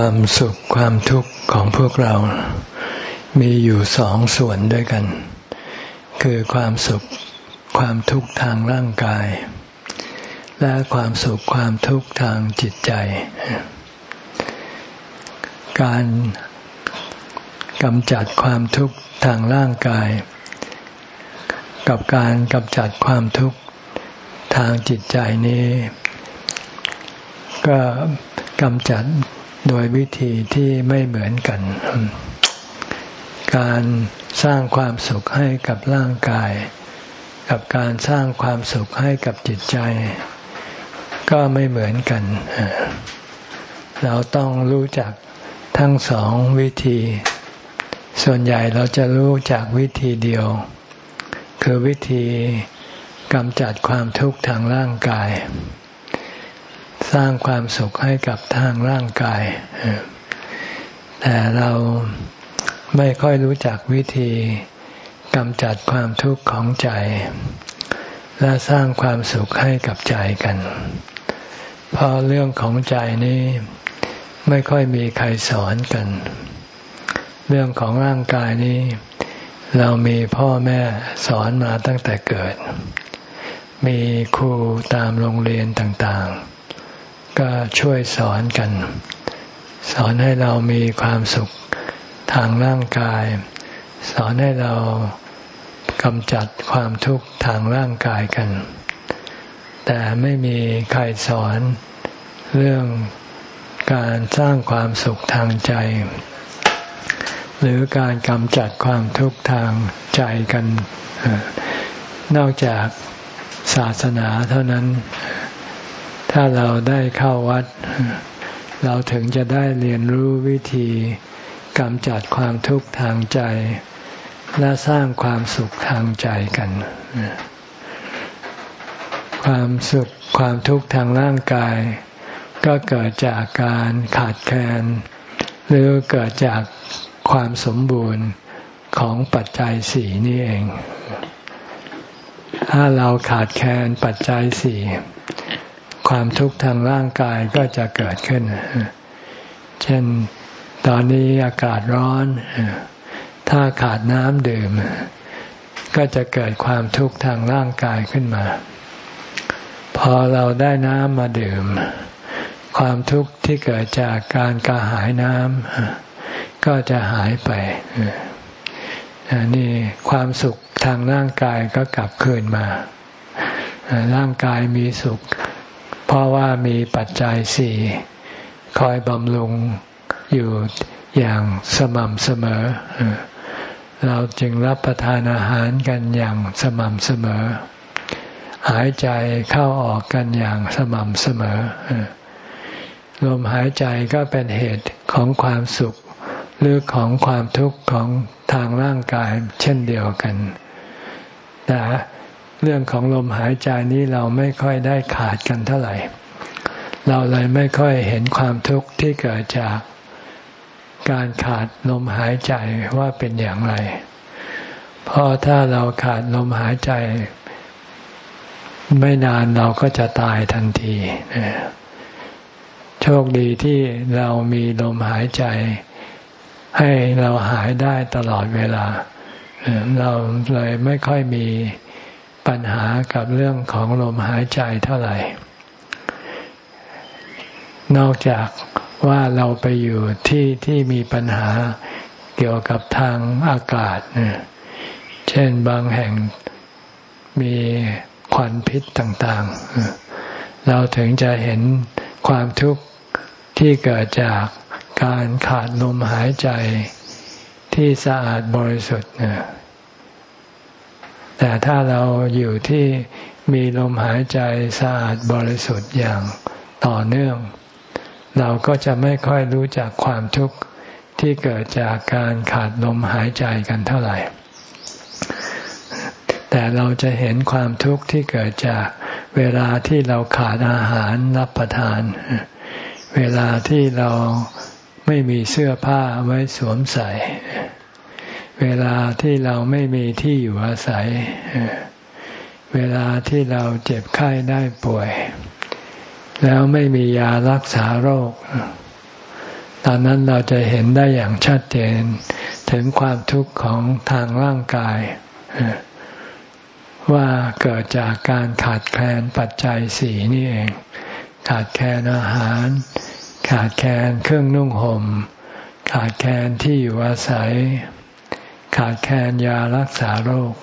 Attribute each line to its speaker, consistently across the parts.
Speaker 1: ความสุขความทุกข์ของพวกเรา มีอยู่สองส่วนด้วยกัน คือความสุขความทุกข์ทางร่างกาย และความสุขความทุกข์ทางจิตใจ การกำจัดความทุกข์ทางร่างกาย กับการกำจัดความทุกข์ทางจิตใจนี้ ก็กำจัด โดยวิธีที่ไม่เหมือนกัน การสร้างความสุขให้กับร่างกาย กับการสร้างความสุขให้กับจิตใจ ก็ไม่เหมือนกัน เราต้องรู้จักทั้งสองวิธี ส่วนใหญ่เราจะรู้จากวิธีเดียว คือวิธีกำจัดความทุกข์ทางร่างกาย สร้างความสุขให้กับทางร่างกาย แต่เราไม่ค่อยรู้จักวิธีกำจัดความทุกข์ของใจ และสร้างความสุขให้กับใจกัน เพราะเรื่องของใจนี้ไม่ค่อยมีใครสอนกัน เรื่องของร่างกายนี้ เรามีพ่อแม่สอนมาตั้งแต่เกิด มีครูตามโรงเรียนต่างๆ ก็ช่วยสอนกัน สอนให้เรามีความสุขทางร่างกาย สอนให้เรากำจัดความทุกข์ทางร่างกายกัน แต่ไม่มีใครสอนเรื่องการสร้างความสุขทางใจ หรือการกำจัดความทุกข์ทางใจกัน นอกจากศาสนาเท่านั้น ถ้าเราได้เข้าวัด เราถึงจะได้เรียนรู้วิธีกำจัดความทุกข์ทางใจ และสร้างความสุขทางใจกัน ความสุขความทุกข์ทางร่างกาย ก็เกิดจากการขาดแคลน หรือเกิดจากความสมบูรณ์ของปัจจัยสี่นี่เอง ถ้าเราขาดแคลนปัจจัยสี่ ความทุกข์ทางร่างกายก็จะเกิดขึ้น เช่นตอนนี้อากาศร้อน ถ้าขาดน้ำดื่ม ก็จะเกิดความทุกข์ทางร่างกายขึ้นมา พอเราได้น้ำมาดื่ม ความทุกข์ที่เกิดจากการกระหายน้ำก็จะหายไปนี่ความสุขทางร่างกายก็กลับคืนมา ร่างกายมีสุข เพราะว่ามีปัจจัยสี่คอยบำรุงอยู่อย่างสม่ำเสมอ เราจึงรับประทานอาหารกันอย่างสม่ำเสมอ หายใจเข้าออกกันอย่างสม่ำเสมอ ลมหายใจก็เป็นเหตุของความสุข หรือของความทุกข์ของทางร่างกายเช่นเดียวกัน แต่ เรื่องของลมหายใจนี้เราไม่ค่อยได้ขาดกันเท่าไหร่ เราเลยไม่ค่อยเห็นความทุกข์ที่เกิดจากการขาดลมหายใจว่าเป็นอย่างไร เพราะถ้าเราขาดลมหายใจ ไม่นานเราก็จะตายทันทีโชคดีที่เรามีลมหายใจ ให้เราหายได้ตลอดเวลา เราเลยไม่ค่อยมี ปัญหากับเรื่องของลมหายใจเท่าไหร่ นอกจากว่าเราไปอยู่ที่ที่มีปัญหาเกี่ยวกับทางอากาศ เช่นบางแห่งมีควันพิษต่าง ๆ เราถึงจะเห็นความทุกข์ที่เกิดจากการขาดลมหายใจที่สะอาดบริสุทธิ์ แต่ถ้าเราอยู่ที่มีลมหายใจสะอาดบริสุทธิ์อย่างต่อเนื่อง เราก็จะไม่ค่อยรู้จักความทุกข์ที่เกิดจากการขาดลมหายใจกันเท่าไหร่ แต่เราจะเห็นความทุกข์ที่เกิดจากเวลาที่เราขาดอาหารรับประทาน เวลาที่เราไม่มีเสื้อผ้าไว้สวมใส่ เวลาที่เราไม่มีที่อยู่อาศัย เวลาที่เราเจ็บไข้ได้ป่วย แล้วไม่มียารักษาโรค ตอนนั้นเราจะเห็นได้อย่างชัดเจน ถึงความทุกข์ของทางร่างกาย ว่าเกิดจากการขาดแคลนปัจจัยสี่นี่เอง ขาดแคลนอาหาร ขาดแคลนเครื่องนุ่งห่ม ขาดแคลนที่อยู่อาศัย ขาดแคลนยารักษาโรค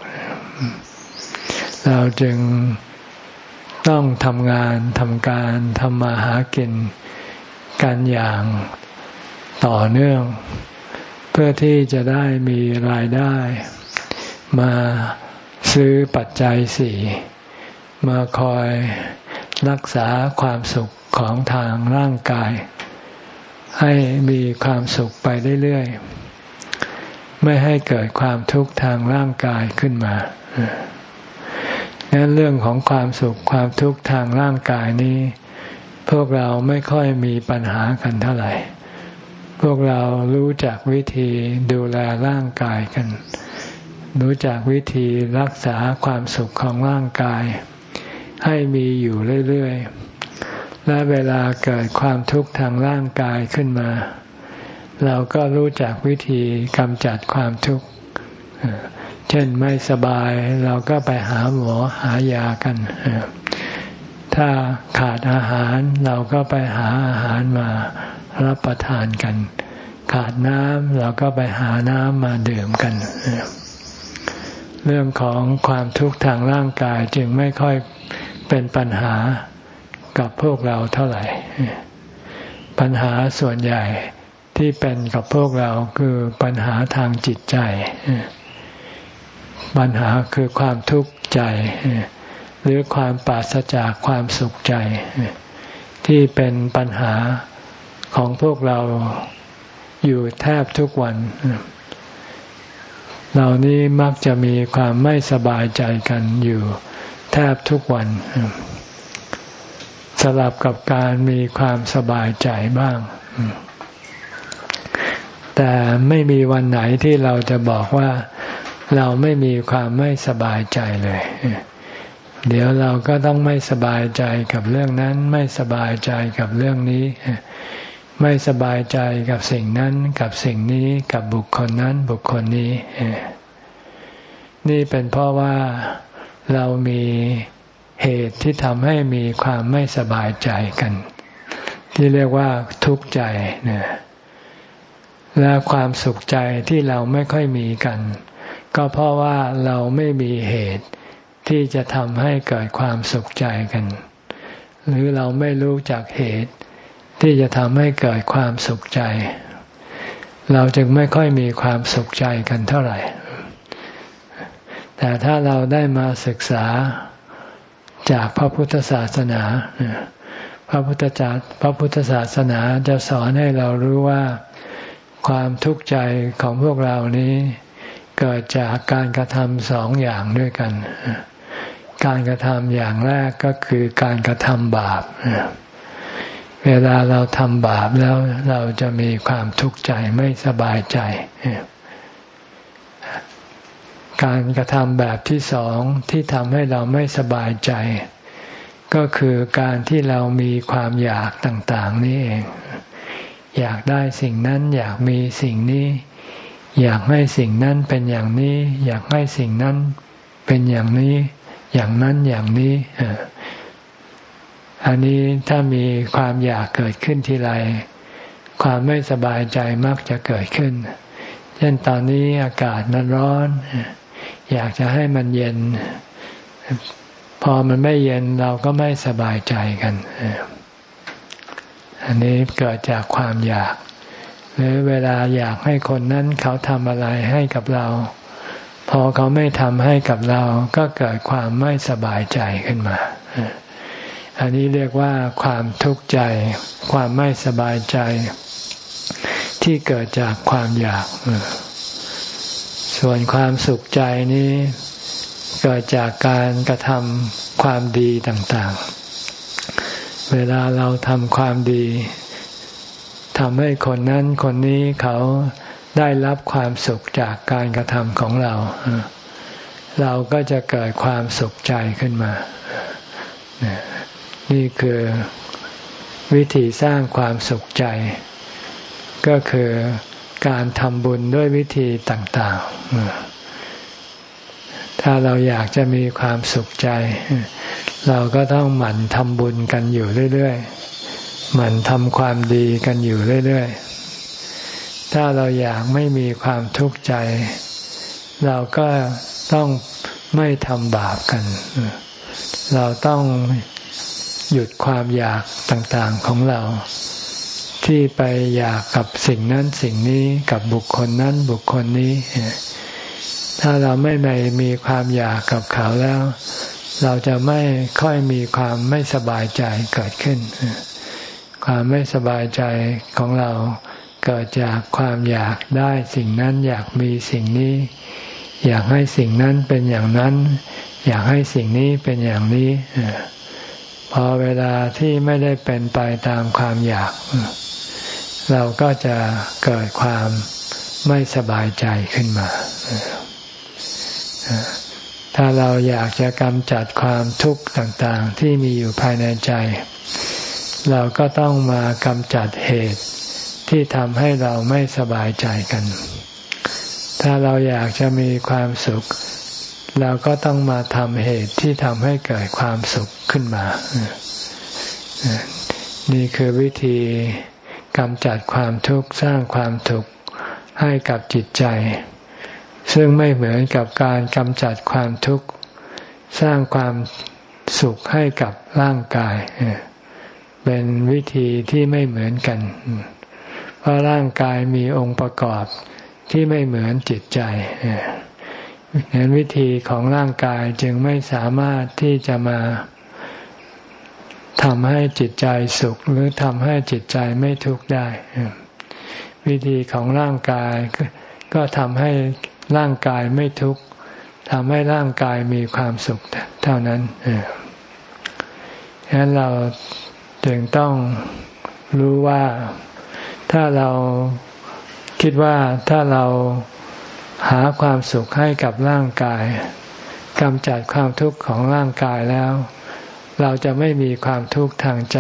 Speaker 1: เราจึงต้องทำงานทำการทำมาหากินกันอย่างต่อเนื่อง เพื่อที่จะได้มีรายได้ มาซื้อปัจจัยสี่มาคอยรักษาความสุขของทางร่างกาย ให้มีความสุขไปเรื่อยๆ ไม่ให้เกิดความทุกข์ทางร่างกายขึ้นมานั้นเรื่องของความสุขความทุกข์ทางร่างกายนี้ พวกเราไม่ค่อยมีปัญหากันเท่าไหร่ พวกเรารู้จักวิธีดูแลร่างกายกัน รู้จักวิธีรักษาความสุขของร่างกาย ให้มีอยู่เรื่อยๆและเวลาเกิดความทุกข์ทางร่างกายขึ้นมา เราก็รู้จักวิธีกำจัดความทุกข์ เช่นไม่สบายเราก็ไปหาหมอหายากัน ถ้าขาดอาหารเราก็ไปหาอาหารมารับประทานกัน ขาดน้ำเราก็ไปหาน้ำมาดื่มกัน เรื่องของความทุกข์ทางร่างกายจึงไม่ค่อยเป็นปัญหากับพวกเราเท่าไหร่ ปัญหาส่วนใหญ่ ที่เป็นกับพวกเราคือปัญหาทางจิตใจ ปัญหาคือความทุกข์ใจ หรือความปราศจากความสุขใจ ที่เป็นปัญหาของพวกเราอยู่แทบทุกวันเหล่านี้มักจะมีความไม่สบายใจกันอยู่แทบทุกวันสลับกับการมีความสบายใจบ้าง แต่ไม่มีวันไหนที่เราจะบอกว่าเราไม่มีความไม่สบายใจเลย เดี๋ยวเราก็ต้องไม่สบายใจกับเรื่องนั้น ไม่สบายใจกับเรื่องนี้ ไม่สบายใจกับสิ่งนั้น กับสิ่งนี้ กับบุคคลนั้น บุคคลนี้ นี่เป็นเพราะว่าเรามีเหตุที่ทำให้มีความไม่สบายใจกัน ที่เรียกว่าทุกข์ใจเนี่ย และความสุขใจที่เราไม่ค่อยมีกัน ก็เพราะว่าเราไม่มีเหตุที่จะทำให้เกิดความสุขใจกัน หรือเราไม่รู้จักเหตุที่จะทำให้เกิดความสุขใจ เราจึงไม่ค่อยมีความสุขใจกันเท่าไหร่ แต่ถ้าเราได้มาศึกษาจากพระพุทธศาสนา พระพุทธจารพระพุทธศาสนาจะสอนให้เรารู้ว่า ความทุกข์ใจของพวกเรานี้เกิดจากการกระทำสองอย่างด้วยกัน การกระทำอย่างแรกก็คือการกระทำบาป เวลาเราทำบาปแล้วเราจะมีความทุกข์ใจไม่สบายใจ การกระทำแบบที่สองที่ทำให้เราไม่สบายใจ ก็คือการที่เรามีความอยากต่าง ๆ นี่เอง อยากได้สิ่งนั้น อยากมีสิ่งนี้ อยากให้สิ่งนั้นเป็นอย่างนี้ อยากให้สิ่งนั้นเป็นอย่างนี้ อย่างนั้นอย่างนี้อันนี้ถ้ามีความอยากเกิดขึ้นทีไรความไม่สบายใจมักจะเกิดขึ้น เช่นตอนนี้อากาศมันร้อน อยากจะให้มันเย็น พอมันไม่เย็นเราก็ไม่สบายใจกัน อันนี้เกิดจากความอยาก หรือเวลาอยากให้คนนั้นเขาทำอะไรให้กับเรา พอเขาไม่ทำให้กับเราก็เกิดความไม่สบายใจขึ้นมา อันนี้เรียกว่าความทุกข์ใจ ความไม่สบายใจ ที่เกิดจากความอยาก ส่วนความสุขใจนี้เกิดจากการกระทำความดีต่างๆ เวลาเราทำความดีทำให้คนนั้นคนนี้เขาได้รับความสุขจากการกระทำของเรา เราก็จะเกิดความสุขใจขึ้นมา นี่คือวิธีสร้างความสุขใจ ก็คือการทำบุญด้วยวิธีต่างๆถ้าเราอยากจะมีความสุขใจ เราก็ต้องหมั่นทำบุญกันอยู่เรื่อยๆ หมั่นทำความดีกันอยู่เรื่อยๆ ถ้าเราอยากไม่มีความทุกข์ใจ เราก็ต้องไม่ทำบาปกัน เราต้องหยุดความอยากต่างๆของเรา ที่ไปอยากกับสิ่งนั้นสิ่งนี้กับบุคคลนั้นบุคคลนี้ ถ้าเราไม่ไปมีความอยากกับเขาแล้ว เราจะไม่ค่อยมีความไม่สบายใจเกิดขึ้น ความไม่สบายใจของเราเกิดจากความอยากได้สิ่งนั้นอยากมีสิ่งนี้ อยากให้สิ่งนั้นเป็นอย่างนั้น อยากให้สิ่งนี้เป็นอย่างนี้พอเวลาที่ไม่ได้เป็นไปตามความอยาก เราก็จะเกิดความไม่สบายใจขึ้นมา ถ้าเราอยากจะกำจัดความทุกข์ต่างๆ ที่มีอยู่ภายในใจ เราก็ต้องมากำจัดเหตุ ที่ทำให้เราไม่สบายใจกัน ถ้าเราอยากจะมีความสุข เราก็ต้องมาทำเหตุที่ทำให้เกิดความสุขขึ้นมา นี่คือวิธีกำจัดความทุกข์สร้างความทุกข์ให้กับจิตใจ ซึ่งไม่เหมือนกับการกำจัดความทุกข์ สร้างความสุขให้กับร่างกาย เป็นวิธีที่ไม่เหมือนกัน เพราะร่างกายมีองค์ประกอบที่ไม่เหมือนจิตใจเห็นวิธีของร่างกายจึงไม่สามารถที่จะมาทำให้จิตใจสุขหรือทำให้จิตใจไม่ทุกข์ได้ วิธีของร่างกายก็ทำให้ ร่างกายไม่ทุกข์ทำให้ร่างกายมีความสุขเท่านั้นฉะนั้นเราจึงต้องรู้ว่าถ้าเราคิดว่าถ้าเราหาความสุขให้กับร่างกายกำจัดความทุกข์ของร่างกายแล้ว เราจะไม่มีความทุกข์ทางใจ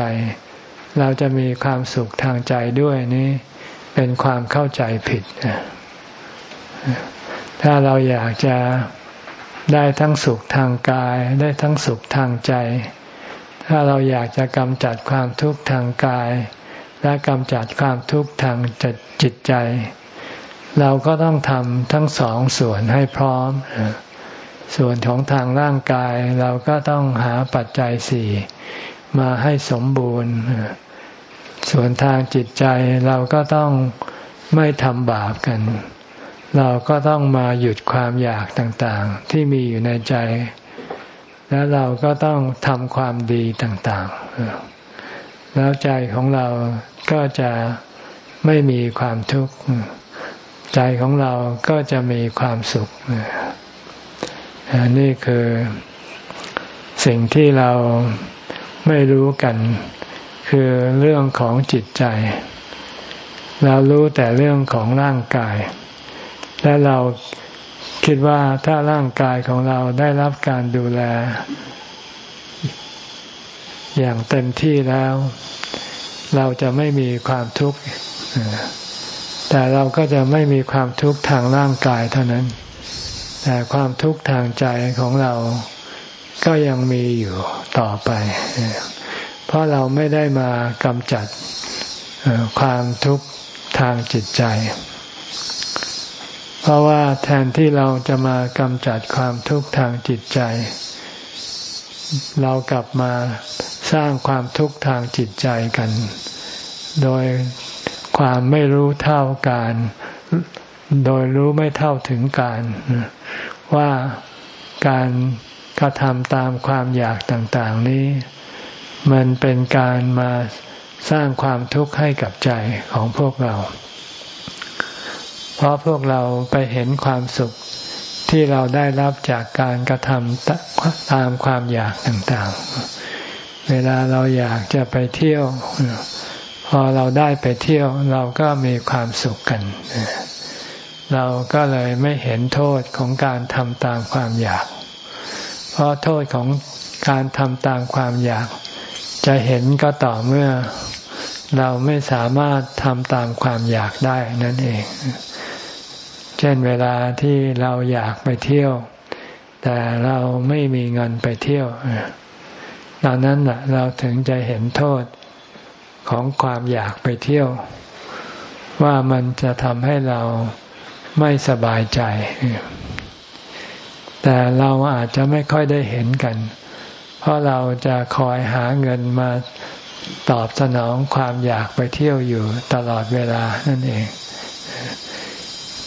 Speaker 1: เราจะมีความสุขทางใจด้วยนี่เป็นความเข้าใจผิด ถ้าเราอยากจะได้ทั้งสุขทางกาย ได้ทั้งสุขทางใจ ถ้าเราอยากจะกำจัดความทุกข์ทางกาย และกำจัดความทุกข์ทางจิตใจ เราก็ต้องทำทั้งสองส่วนให้พร้อม ส่วนของทางร่างกายเราก็ต้องหาปัจจัยสี่มาให้สมบูรณ์ ส่วนทางจิตใจเราก็ต้องไม่ทำบาปกัน เราก็ต้องมาหยุดความอยากต่างๆ ที่มีอยู่ในใจ แล้วเราก็ต้องทำความดีต่างๆ แล้วใจของเราก็จะไม่มีความทุกข์ใจของเราก็จะมีความสุขนี่คือสิ่งที่เราไม่รู้กัน คือเรื่องของจิตใจ เรารู้แต่เรื่องของร่างกาย และเราคิดว่าถ้าร่างกายของเราได้รับการดูแล อย่างเต็มที่แล้ว เราจะไม่มีความทุกข์แต่เราก็จะไม่มีความทุกข์ทางร่างกายเท่านั้น แต่ความทุกข์ทางใจของเราก็ยังมีอยู่ต่อไป เพราะเราไม่ได้มากำจัดความทุกข์ทางจิตใจ เพราะว่าแทนที่เราจะมากำจัดความทุกข์ทางจิตใจ เรากลับมาสร้างความทุกข์ทางจิตใจกัน โดยความไม่รู้เท่าการ โดยรู้ไม่เท่าถึงการ ว่าการกระทำตามความอยากต่างๆนี้ มันเป็นการมาสร้างความทุกข์ให้กับใจของพวกเรา เพราะพวกเราไปเห็นความสุขที่เราได้รับจากการกระทำตามความอยากต่างๆ เวลาเราอยากจะไปเที่ยว พอเราได้ไปเที่ยว เราก็มีความสุขกัน เราก็เลยไม่เห็นโทษของการทำตามความอยาก เพราะโทษของการทำตามความอยาก จะเห็นก็ต่อเมื่อเราไม่สามารถทำตามความอยากได้นั่นเองเช่นเวลาที่เราอยากไปเที่ยว แต่เราไม่มีเงินไปเที่ยวตอนนั้นเราถึงจะเห็นโทษของความอยากไปเที่ยว ว่ามันจะทำให้เราไม่สบายใจ แต่เราอาจจะไม่ค่อยได้เห็นกัน เพราะเราจะคอยหาเงินมาตอบสนองความอยากไปเที่ยวอยู่ตลอดเวลานั่นเอง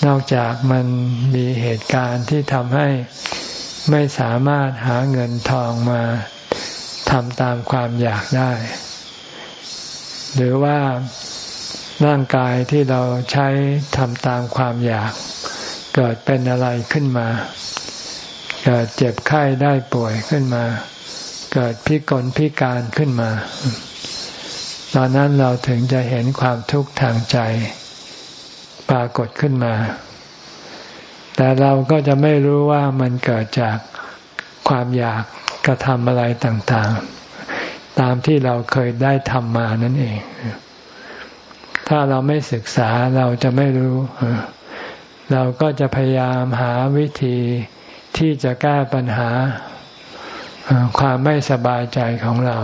Speaker 1: นอกจากมันมีเหตุการณ์ที่ทำให้ไม่สามารถหาเงินทองมาทำตามความอยากได้ หรือว่าร่างกายที่เราใช้ทำตามความอยาก เกิดเป็นอะไรขึ้นมา เกิดเจ็บไข้ได้ป่วยขึ้นมา เกิดพิกลพิการขึ้นมา ตอนนั้นเราถึงจะเห็นความทุกข์ทางใจ ปรากฏขึ้นมา แต่เราก็จะไม่รู้ว่ามันเกิดจากความอยากกระทำอะไรต่างๆ ตามที่เราเคยได้ทำมานั่นเอง ถ้าเราไม่ศึกษาเราจะไม่รู้ เราก็จะพยายามหาวิธีที่จะแก้ปัญหาความไม่สบายใจของเรา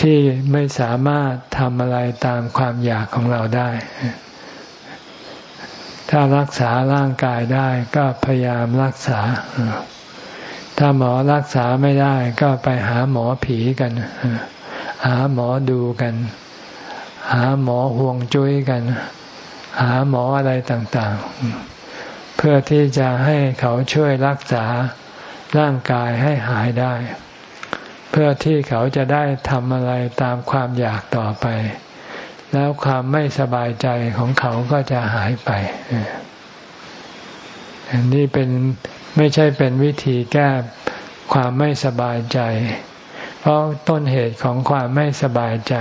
Speaker 1: ที่ไม่สามารถทำอะไรตามความอยากของเราได้ ถ้ารักษาร่างกายได้ก็พยายามรักษา ถ้าหมอรักษาไม่ได้ก็ไปหาหมอผีกัน หาหมอดูกัน หาหมอห่วงจุ้ยกัน หาหมออะไรต่างๆ เพื่อที่จะให้เขาช่วยรักษาร่างกายให้หายได้ เพื่อที่เขาจะได้ทำอะไรตามความอยากต่อไป แล้วความไม่สบายใจของเขาก็จะหายไปอันนี้เป็นไม่ใช่เป็นวิธีแก้ความไม่สบายใจ เพราะต้นเหตุของความไม่สบายใจ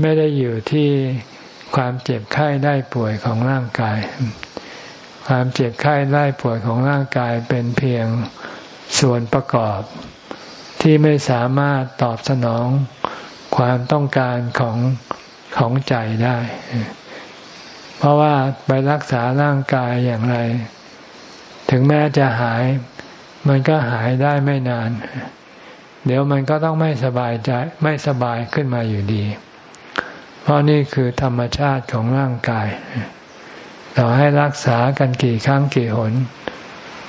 Speaker 1: ไม่ได้อยู่ที่ความเจ็บไข้ได้ป่วยของร่างกาย ความเจ็บไข้ได้ป่วยของร่างกายเป็นเพียงส่วนประกอบที่ไม่สามารถตอบสนองความต้องการของ ของใจได้ เพราะว่าไปรักษาร่างกายอย่างไร ถึงแม้จะหาย มันก็หายได้ไม่นาน เดี๋ยวมันก็ต้องไม่สบายใจไม่สบายขึ้นมาอยู่ดี เพราะนี่คือธรรมชาติของร่างกาย เราให้รักษากันกี่ครั้งกี่หน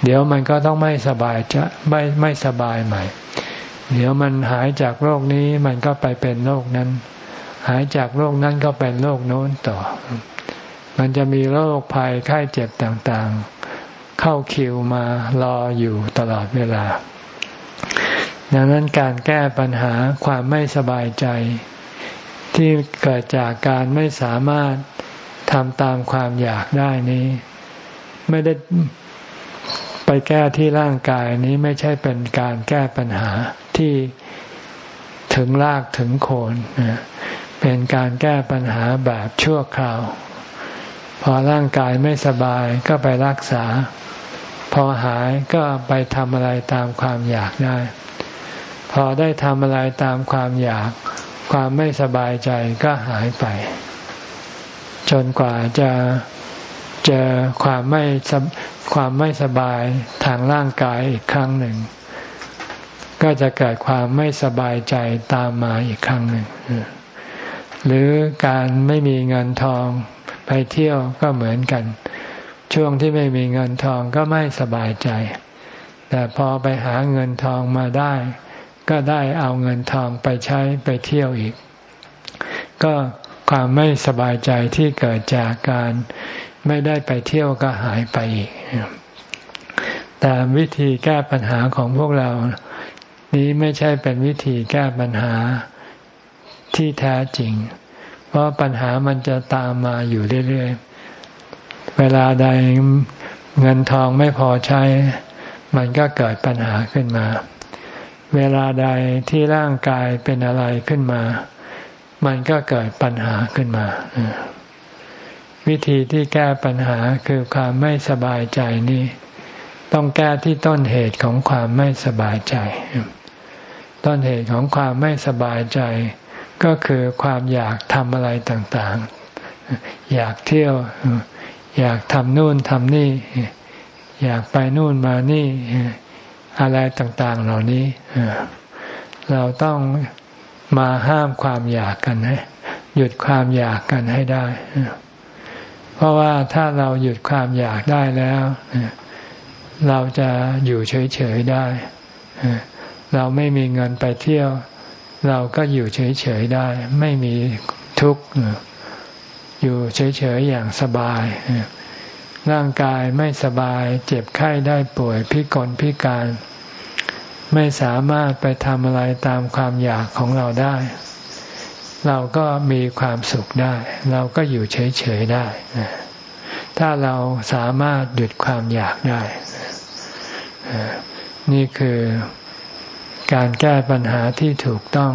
Speaker 1: เดี๋ยวมันก็ต้องไม่สบายจะไม่ไม่สบายใหม่ เดี๋ยวมันหายจากโรคนี้มันก็ไปเป็นโรคนั้น หายจากโรคนั้นก็เป็นโรคโน้นต่อ มันจะมีโรคภัยไข้เจ็บต่างๆ เข้าคิวมารออยู่ตลอดเวลา ดังนั้นการแก้ปัญหาความไม่สบายใจ ที่เกิดจากการไม่สามารถทำตามความอยากได้นี้ ไม่ได้ไปแก้ที่ร่างกายนี้ไม่ใช่เป็นการแก้ปัญหาที่ถึงรากถึงโคน เป็นการแก้ปัญหาแบบชั่วคราว พอร่างกายไม่สบายก็ไปรักษา พอหายก็ไปทำอะไรตามความอยากได้ พอได้ทำอะไรตามความอยาก ความไม่สบายใจก็หายไป จนกว่าจะเจอความไม่ความไม่สบายทางร่างกายอีกครั้งหนึ่ง ก็จะเกิดความไม่สบายใจตามมาอีกครั้งหนึ่ง หรือการไม่มีเงินทองไปเที่ยวก็เหมือนกัน ช่วงที่ไม่มีเงินทองก็ไม่สบายใจ แต่พอไปหาเงินทองมาได้ ก็ได้เอาเงินทองไปใช้ไปเที่ยวอีก ก็ความไม่สบายใจที่เกิดจากการไม่ได้ไปเที่ยวก็หายไปอีกแต่วิธีแก้ปัญหาของพวกเรา นี้ไม่ใช่เป็นวิธีแก้ปัญหา ที่แท้จริง เพราะปัญหามันจะตามมาอยู่เรื่อยๆ เวลาใดเงินทองไม่พอใช้ มันก็เกิดปัญหาขึ้นมา เวลาใดที่ร่างกายเป็นอะไรขึ้นมา มันก็เกิดปัญหาขึ้นมา วิธีที่แก้ปัญหาคือความไม่สบายใจนี่ต้องแก้ที่ต้นเหตุของความไม่สบายใจ ต้นเหตุของความไม่สบายใจ ก็คือความอยากทำอะไรต่างๆ อยากเที่ยว อยากทำนู่นทำนี่ อยากไปนู่นมานี่ อะไรต่างๆ เหล่านี้ เราต้องมาห้ามความอยากกันให้หยุดความอยากกันให้ได้ เพราะว่าถ้าเราหยุดความอยากได้แล้ว เราจะอยู่เฉยๆได้ เราไม่มีเงินไปเที่ยว เราก็อยู่เฉยๆได้ ไม่มีทุกข์อยู่เฉยๆอย่างสบาย ร่างกายไม่สบาย เจ็บไข้ได้ป่วยพิกลพิการ ไม่สามารถไปทำอะไรตามความอยากของเราได้ เราก็มีความสุขได้ เราก็อยู่เฉยๆได้ ถ้าเราสามารถหยุดความอยากได้ นี่คือ การแก้ปัญหาที่ถูกต้อง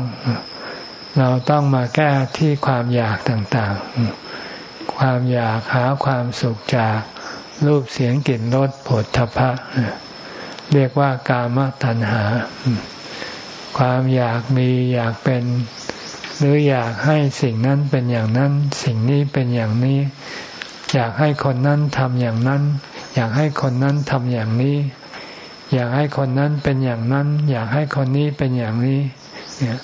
Speaker 1: เราต้องมาแก้ที่ความอยากต่างๆ ความอยากหาความสุขจากรูปเสียงกลิ่นรสผลทพะ เรียกว่ากามตัณหา ความอยากมีอยากเป็น หรืออยากให้สิ่งนั้นเป็นอย่างนั้น สิ่งนี้เป็นอย่างนี้ อยากให้คนนั้นทำอย่างนั้น อยากให้คนนั้นทำอย่างนี้ อยากให้คนนั้นเป็นอย่างนั้น อยากให้คนนี้เป็นอย่างนี้เนี่ย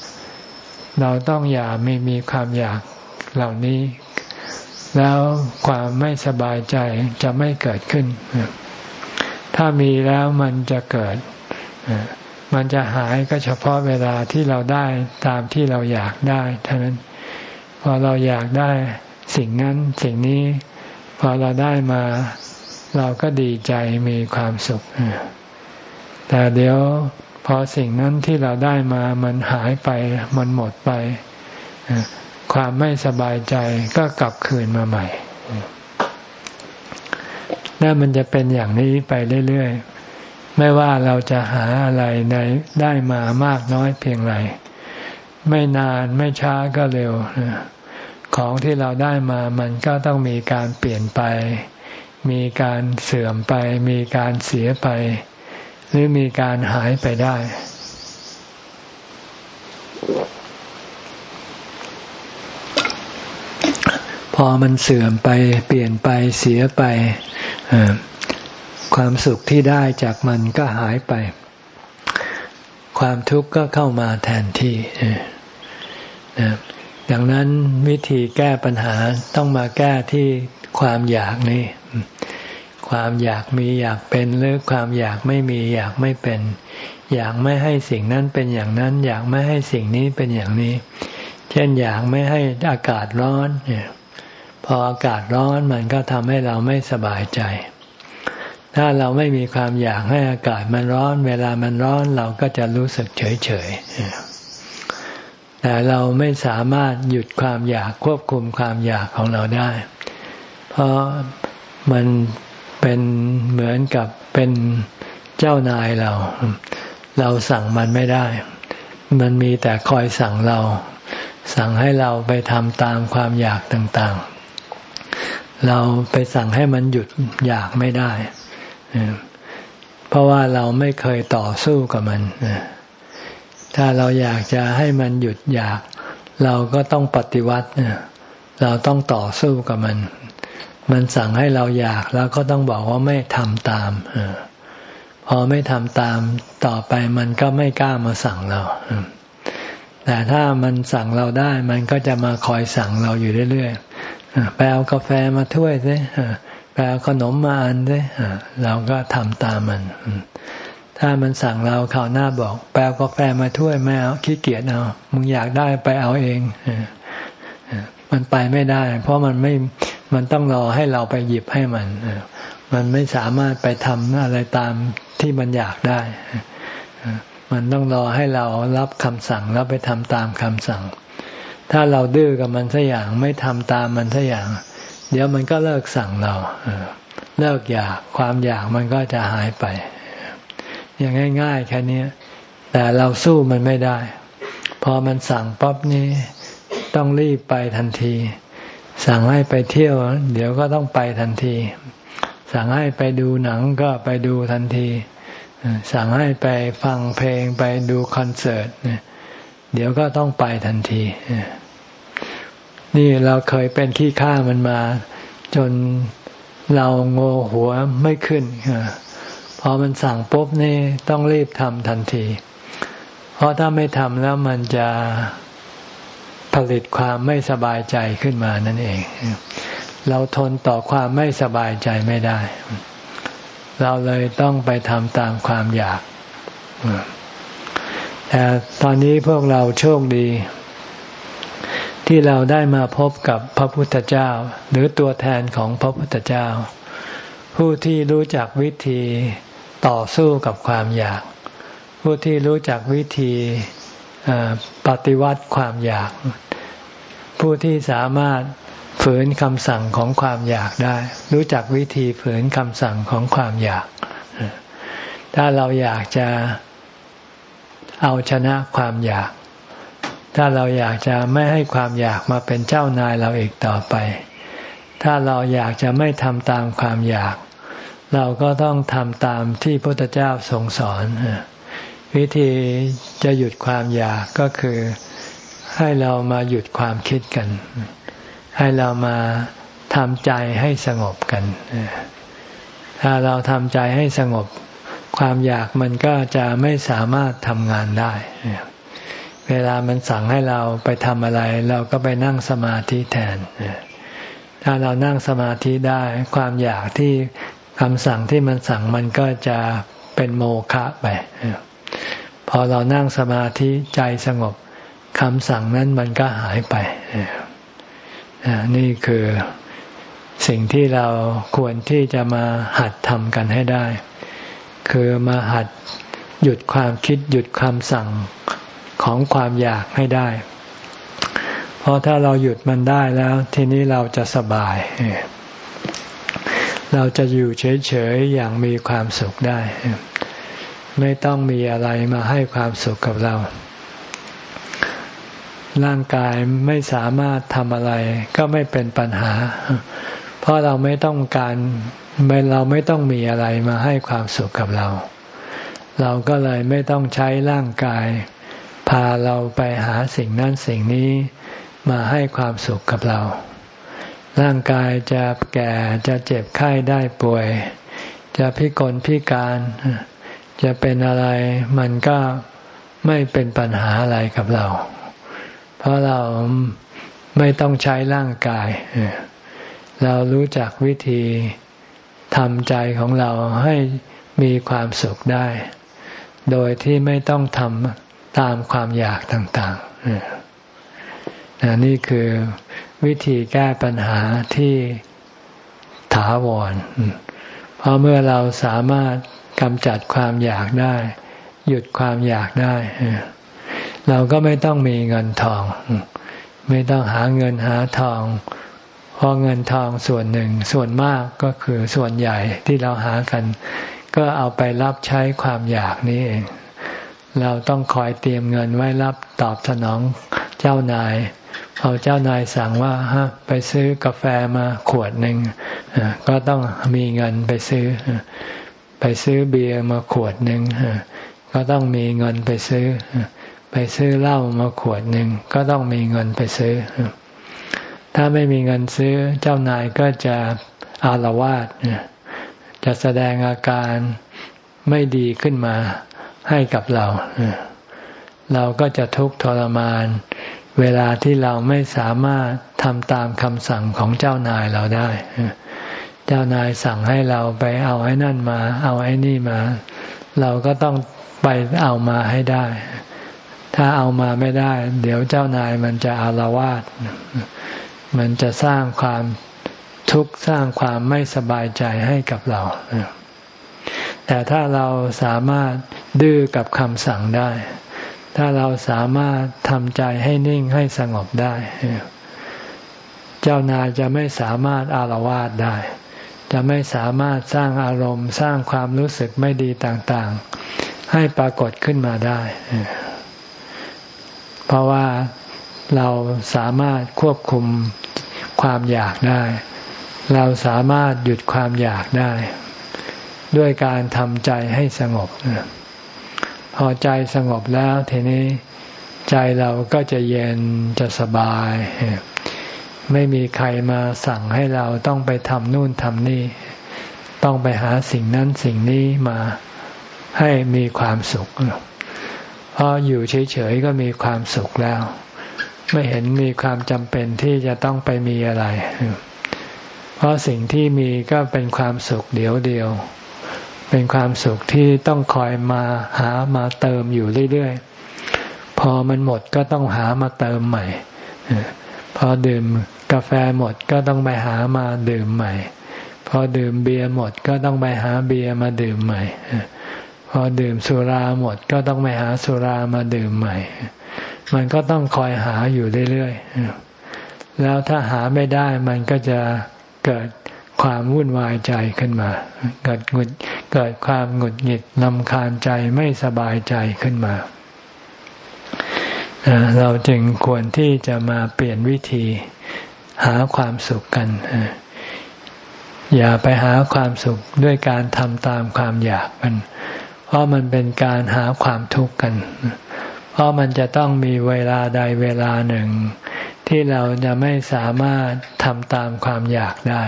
Speaker 1: เราต้องอย่าไม่มีความอยากเหล่านี้ แล้วความไม่สบายใจจะไม่เกิดขึ้น ถ้ามีแล้วมันจะเกิด มันจะหายก็เฉพาะเวลาที่เราได้ตามที่เราอยากได้เท่านั้น พอเราอยากได้สิ่งนั้นสิ่งนี้ พอเราได้มา เราก็ดีใจมีความสุข แต่เดี๋ยวพอสิ่งนั้นที่เราได้มามันหายไปมันหมดไป ความไม่สบายใจก็กลับคืนมาใหม่แล้วมันจะเป็นอย่างนี้ไปเรื่อยๆ ไม่ว่าเราจะหาอะไรในได้มามากน้อยเพียงไร ไม่นานไม่ช้าก็เร็ว ของที่เราได้มามันก็ต้องมีการเปลี่ยนไป มีการเสื่อมไป มีการเสียไป หรือมีการหายไปได้ พอมันเสื่อมไปเปลี่ยนไปเสียไป ความสุขที่ได้จากมันก็หายไป ความทุกข์ก็เข้ามาแทนที่ดังนั้นวิธีแก้ปัญหาต้องมาแก้ที่ความอยากนี่ ความอยากมีอยากเป็นหรือความอยากไม่มีอยากไม่เป็น อยากไม่ให้สิ่งนั้นเป็นอย่างนั้น อยากไม่ให้สิ่งนี้เป็นอย่างนี้ เช่นอยากไม่ให้อากาศร้อนเนี่ยพออากาศร้อนมันก็ทำให้เราไม่สบายใจ ถ้าเราไม่มีความอยากให้อากาศมันร้อน เวลามันร้อนเราก็จะรู้สึกเฉยเฉยแต่เราไม่สามารถหยุดความอยากควบคุมความอยากของเราได้ เพราะมัน เป็นเหมือนกับเป็นเจ้านายเรา เราสั่งมันไม่ได้ มันมีแต่คอยสั่งเรา สั่งให้เราไปทำตามความอยากต่างๆ เราไปสั่งให้มันหยุดอยากไม่ได้ เพราะว่าเราไม่เคยต่อสู้กับมัน ถ้าเราอยากจะให้มันหยุดอยาก เราก็ต้องปฏิวัติ เราต้องต่อสู้กับมัน มันสั่งให้เราอยากแล้วก็ต้องบอกว่าไม่ทำตามพอไม่ทำตามต่อไปมันก็ไม่กล้ามาสั่งเราแต่ถ้ามันสั่งเราได้มันก็จะมาคอยสั่งเราอยู่เรื่อยๆไปเอากาแฟมาถ้วยสิไปเอาขนมมาอันด้วยเราก็ทำตามมัน ถ้ามันสั่งเราข่าวหน้าบอก แปลกาแฟมาถ้วยไม่เอาขี้เกียจเอา มึงอยากได้ไปเอาเอง มันไปไม่ได้ เพราะมันไม่มันต้องรอให้เราไปหยิบให้มันมันไม่สามารถไปทำอะไรตามที่มันอยากได้ มันต้องรอให้เรารับคำสั่งแล้วไปทำตามคำสั่ง ถ้าเราดื้อกับมันสักอย่างไม่ทำตามมันสักอย่าง เดี๋ยวมันก็เลิกสั่งเราเลิกอยากความอยากมันก็จะหายไป อย่างง่าย ๆ แค่นี้แต่เราสู้มันไม่ได้ พอมันสั่งปั๊บนี้ ต้องรีบไปทันที สั่งให้ไปเที่ยว เดี๋ยวก็ต้องไปทันที สั่งให้ไปดูหนังก็ไปดูทันที สั่งให้ไปฟังเพลงไปดูคอนเสิร์ตเดี๋ยวก็ต้องไปทันที นี่เราเคยเป็นที่ฆ่ามันมา จนเราโงหัวไม่ขึ้นพอมันสั่งปุ๊บนี่ต้องรีบทำทันที เพราะถ้าไม่ทำแล้วมันจะ ผลิตความไม่สบายใจขึ้นมานั่นเอง เราทนต่อความไม่สบายใจไม่ได้ เราเลยต้องไปทำตามความอยาก แต่ตอนนี้พวกเราโชคดี ที่เราได้มาพบกับพระพุทธเจ้า หรือตัวแทนของพระพุทธเจ้า ผู้ที่รู้จักวิธีต่อสู้กับความอยาก ผู้ที่รู้จักวิธี ปฏิวัติความอยาก ผู้ที่สามารถฝืนคำสั่งของความอยากได้ รู้จักวิธีฝืนคำสั่งของความอยาก ถ้าเราอยากจะเอาชนะความอยาก ถ้าเราอยากจะไม่ให้ความอยากมาเป็นเจ้านายเราอีกต่อไป ถ้าเราอยากจะไม่ทำตามความอยาก เราก็ต้องทำตามที่พระพุทธเจ้าทรงสอน วิธีจะหยุดความอยากก็คือให้เรามาหยุดความคิดกัน ให้เรามาทำใจให้สงบกัน ถ้าเราทำใจให้สงบ ความอยากมันก็จะไม่สามารถทำงานได้ เวลามันสั่งให้เราไปทำอะไร เราก็ไปนั่งสมาธิแทน ถ้าเรานั่งสมาธิได้ ความอยากที่คำสั่งที่มันสั่งมันก็จะเป็นโมฆะไป พอเรานั่งสมาธิใจสงบคำสั่งนั้นมันก็หายไปนี่คือสิ่งที่เราควรที่จะมาหัดทำกันให้ได้ คือมาหัดหยุดความคิดหยุดคำสั่งของความอยากให้ได้ เพราะถ้าเราหยุดมันได้แล้ว ทีนี้เราจะสบาย เราจะอยู่เฉยๆอย่างมีความสุขได้ ไม่ต้องมีอะไรมาให้ความสุขกับเรา ร่างกายไม่สามารถทำอะไร ก็ไม่เป็นปัญหา เพราะเราไม่ต้องการเราไม่ต้องมีอะไรมาให้ความสุขกับเรา เราก็เลยไม่ต้องใช้ร่างกาย พาเราไปหาสิ่งนั้นสิ่งนี้มาให้ความสุขกับเรา ร่างกายจะแก่จะเจ็บไข้ได้ป่วย จะพิกลพิการ จะเป็นอะไรมันก็ไม่เป็นปัญหาอะไรกับเรา เพราะเราไม่ต้องใช้ร่างกาย เรารู้จักวิธีทำใจของเราให้มีความสุขได้ โดยที่ไม่ต้องทำตามความอยากต่างๆ นี่คือวิธีแก้ปัญหาที่ถาวร เพราะเมื่อเราสามารถ กำจัดความอยากได้ หยุดความอยากได้ เราก็ไม่ต้องมีเงินทอง ไม่ต้องหาเงินหาทองเพราะเงินทองส่วนหนึ่งส่วนมากก็คือส่วนใหญ่ที่เราหากัน ก็เอาไปรับใช้ความอยากนี้เองเราต้องคอยเตรียมเงินไว้รับตอบสนองเจ้านายพอเจ้านายสั่งว่าฮะไปซื้อกาแฟมาขวดหนึ่งก็ต้องมีเงินไปซื้อ ไปซื้อเบียร์มาขวดหนึ่งก็ต้องมีเงินไปซื้อ ไปซื้อเหล้ามาขวดหนึ่งก็ต้องมีเงินไปซื้อ ถ้าไม่มีเงินซื้อเจ้านายก็จะอารวาสจะแสดงอาการไม่ดีขึ้นมาให้กับเรา เราก็จะทุกข์ทรมาน เวลาที่เราไม่สามารถทำตามคำสั่งของเจ้านายเราได้ เจ้านายสั่งให้เราไปเอาไอ้นั่นมา เอาไอ้นี่มา เราก็ต้องไปเอามาให้ได้ ถ้าเอามาไม่ได้ เดี๋ยวเจ้านายมันจะอารวาสมันจะสร้างความทุกข์สร้างความไม่สบายใจให้กับเรา แต่ถ้าเราสามารถดื้อกับคำสั่งได้ ถ้าเราสามารถทำใจให้นิ่งให้สงบได้ เจ้านายจะไม่สามารถอารวาสได้ จะไม่สามารถสร้างอารมณ์ สร้างความรู้สึกไม่ดีต่างๆ ให้ปรากฏขึ้นมาได้ เพราะว่าเราสามารถควบคุมความอยากได้ เราสามารถหยุดความอยากได้ ด้วยการทำใจให้สงบ พอใจสงบแล้วทีนี้ใจเราก็จะเย็นจะสบาย ไม่มีใครมาสั่งให้เราต้องไปทำนู่นทำนี่ ต้องไปหาสิ่งนั้นสิ่งนี้มาให้มีความสุขเพราะอยู่เฉยๆก็มีความสุขแล้ว ไม่เห็นมีความจำเป็นที่จะต้องไปมีอะไร เพราะสิ่งที่มีก็เป็นความสุขเดียวเดียว เป็นความสุขที่ต้องคอยมาหามาเติมอยู่เรื่อยๆ พอมันหมดก็ต้องหามาเติมใหม่ พอดื่มกาแฟหมดก็ต้องไปหามาดื่มใหม่ พอดื่มเบียร์หมดก็ต้องไปหาเบียร์มาดื่มใหม่ พอดื่มสุราหมดก็ต้องไปหาสุรามาดื่มใหม่ มันก็ต้องคอยหาอยู่เรื่อยๆ แล้วถ้าหาไม่ได้มันก็จะเกิดความวุ่นวายใจขึ้นมา เกิดหงุดเกิดความหงุดหงิดนำคาญใจไม่สบายใจขึ้นมา เราจึงควรที่จะมาเปลี่ยนวิธีหาความสุขกัน อย่าไปหาความสุขด้วยการทำตามความอยากมัน เพราะมันเป็นการหาความทุกข์กัน เพราะมันจะต้องมีเวลาใดเวลาหนึ่ง ที่เราจะไม่สามารถทำตามความอยากได้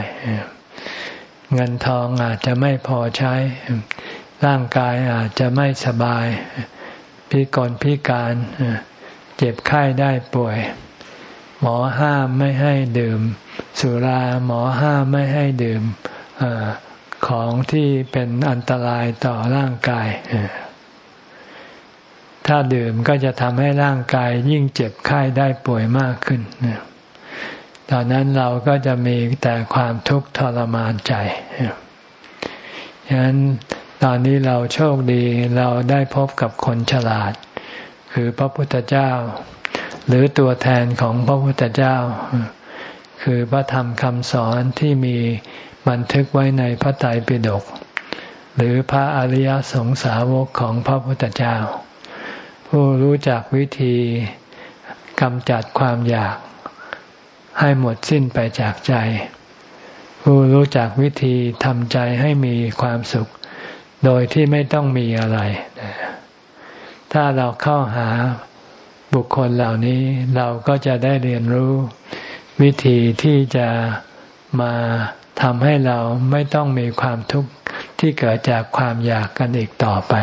Speaker 1: เงินทองอาจจะไม่พอใช้ ร่างกายอาจจะไม่สบาย พิกลพิการเจ็บไข้ได้ป่วย หมอห้ามไม่ให้ดื่ม สุราหมอห้ามไม่ให้ดื่มของที่เป็นอันตรายต่อร่างกาย ถ้าดื่มก็จะทำให้ร่างกายยิ่งเจ็บไข้ได้ป่วยมากขึ้น ตอนนั้นเราก็จะมีแต่ความทุกข์ทรมานใจฉะนั้นตอนนี้เราโชคดีเราได้พบกับคนฉลาด คือพระพุทธเจ้า หรือตัวแทนของพระพุทธเจ้า คือพระธรรมคำสอนที่มีบันทึกไว้ในพระไตรปิฎกหรือพระอริยสงสาวกของพระพุทธเจ้า ผู้รู้จักวิธีกำจัดความอยาก ให้หมดสิ้นไปจากใจ ผู้รู้จักวิธีทำใจให้มีความสุข โดยที่ไม่ต้องมีอะไร ถ้าเราเข้าหาบุคคลเหล่านี้เราก็จะได้เรียนรู้ วิธีที่จะมาทำให้เราไม่ต้องมีความทุกข์ที่เกิดจากความอยากกันอีกต่อไป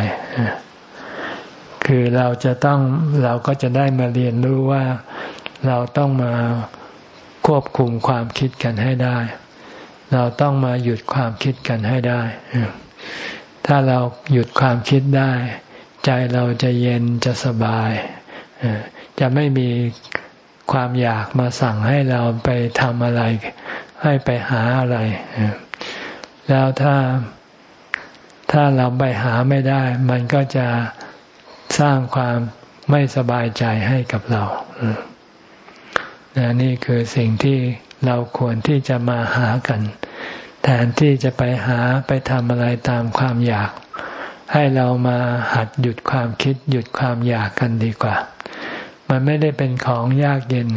Speaker 1: คือเราจะต้องเราก็จะได้มาเรียนรู้ว่าเราต้องมาควบคุมความคิดกันให้ได้ เราต้องมาหยุดความคิดกันให้ได้ ถ้าเราหยุดความคิดได้ ใจเราจะเย็นจะสบาย จะไม่มีความอยากมาสั่งให้เราไปทำอะไร ให้ไปหาอะไร แล้วถ้าถ้าเราไปหาไม่ได้ มันก็จะสร้างความไม่สบายใจให้กับเรานี่คือสิ่งที่เราควรที่จะมาหากัน แทนที่จะไปหาไปทำอะไรตามความอยาก ให้เรามาหัดหยุดความคิดหยุดความอยากกันดีกว่า มันไม่ได้เป็นของยากเย็น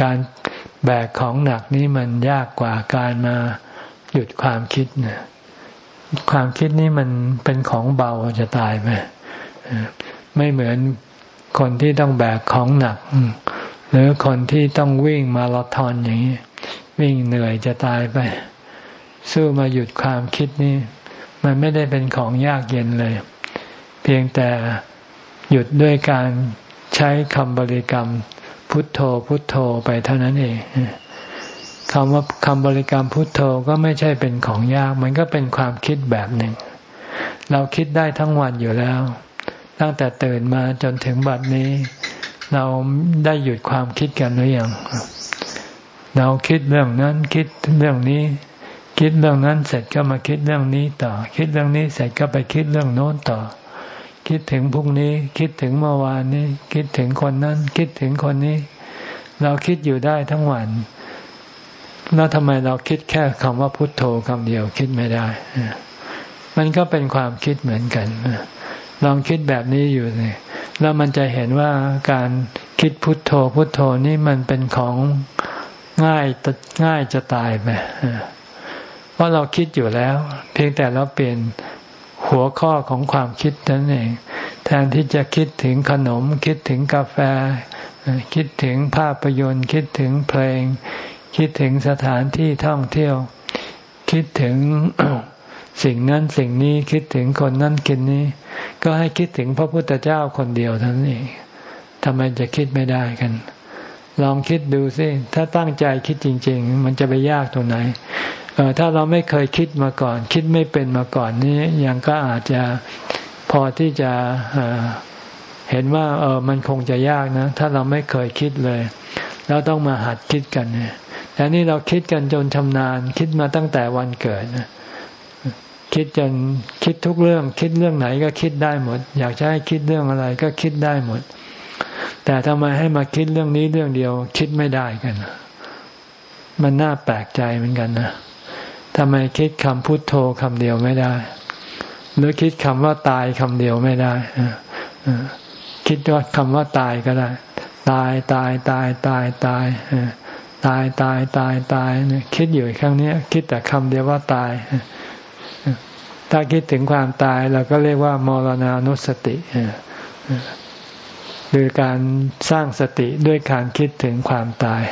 Speaker 1: การแบกของหนักนี้มันยากกว่าการมาหยุดความคิดความคิดนี้มันเป็นของเบาจะตายไหมไม่เหมือนคนที่ต้องแบกของหนัก หรือคนที่ต้องวิ่งมาราธอนอย่างนี้ วิ่งเหนื่อยจะตายไป สู้มาหยุดความคิดนี้ มันไม่ได้เป็นของยากเย็นเลย เพียงแต่หยุดด้วยการใช้คำบริกรรม พุทโธพุทโธไปเท่านั้นเองคำว่าคำบริกรรมพุทโธก็ไม่ใช่เป็นของยาก มันก็เป็นความคิดแบบหนึ่ง เราคิดได้ทั้งวันอยู่แล้ว ตั้งแต่ตื่นมาจนถึงบัดนี้ เราได้หยุดความคิดกันหรือยังเราคิดเรื่องนั้นคิดเรื่องนี้ คิดเรื่องนั้นเสร็จก็มาคิดเรื่องนี้ต่อ คิดเรื่องนี้เสร็จก็ไปคิดเรื่องโน้นต่อ คิดถึงพรุ่งนี้ คิดถึงเมื่อวานนี้ คิดถึงคนนั้น คิดถึงคนนี้ เราคิดอยู่ได้ทั้งวัน แล้วทำไมเราคิดแค่คำว่าพุทโธคำเดียวคิดไม่ได้ มันก็เป็นความคิดเหมือนกัน ลองคิดแบบนี้อยู่เลยแล้วมันจะเห็นว่าการคิดพุทโธพุทโธนี่มันเป็นของง่ายง่ายจะตายไปเราะเราคิดอยู่แล้ว เพียงแต่เราเปลี่ยนหัวข้อของความคิดนั่นเอง แทนที่จะคิดถึงขนม คิดถึงกาแฟ คิดถึงภาพยนตร์ คิดถึงเพลง คิดถึงสถานที่ท่องเที่ยว คิดถึงสิ่งนั้นสิ่งนี้คิดถึงคนนั้นคิดนี้ ก็ให้คิดถึงพระพุทธเจ้าคนเดียวเท่านั้นเองทำไมจะคิดไม่ได้กัน ลองคิดดูสิถ้าตั้งใจคิดจริง ๆ มันจะไปยากตรงไหนเออถ้าเราไม่เคยคิดมาก่อน คิดไม่เป็นมาก่อนนี้ยังก็อาจจะพอที่จะเห็นว่าเออมันคงจะยากนะ ถ้าเราไม่เคยคิดเลย แล้วต้องมาหัดคิดกันเนี่ยแต่นี่เราคิดกันจนชำนาญ คิดมาตั้งแต่วันเกิดนะคิดจนคิดทุกเรื่อง คิดเรื่องไหนก็คิดได้หมด อยากจะให้คิดเรื่องอะไรก็คิดได้หมด แต่ทำไมให้มาคิดเรื่องนี้เรื่องเดียว คิดไม่ได้กัน มันน่าแปลกใจเหมือนกันนะทำไมคิดคำพุทโธคำเดียวไม่ได้ หรือคิดคำว่าตายคำเดียวไม่ได้คิดว่าคำว่าตายก็ได้ ตายตายตายตายตายตายตายตายตายคิดอยู่ครั้งนี้คิดแต่คำเดียวว่าตายถ้าคิดถึงความตายเราก็เรียกว่ามรณานุสติ คือการสร้างสติด้วยการคิดถึงความตาย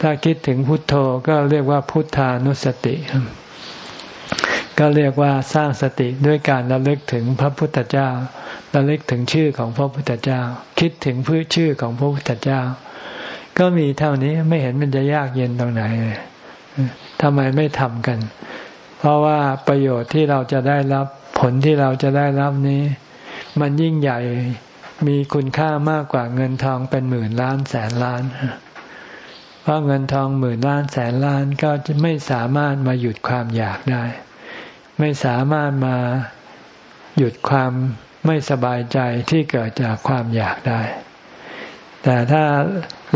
Speaker 1: ถ้าคิดถึงพุทโธก็เรียกว่าพุทธานุสติ ก็เรียกว่าสร้างสติด้วยการระลึกถึงพระพุทธเจ้า ระลึกถึงชื่อของพระพุทธเจ้า คิดถึงพื้ชื่อของพระพุทธเจ้า ก็มีเท่านี้ไม่เห็นมันจะยากเย็นตรงไหนเลยทำไมไม่ทำกัน เพราะว่าประโยชน์ที่เราจะได้รับผลที่เราจะได้รับนี้ มันยิ่งใหญ่ มีคุณค่ามากกว่าเงินทองเป็นหมื่นล้านแสนล้าน เพราะเงินทองหมื่นล้านแสนล้านก็จะไม่สามารถมาหยุดความอยากได้ ไม่สามารถมาหยุดความไม่สบายใจที่เกิดจากความอยากได้ แต่ถ้า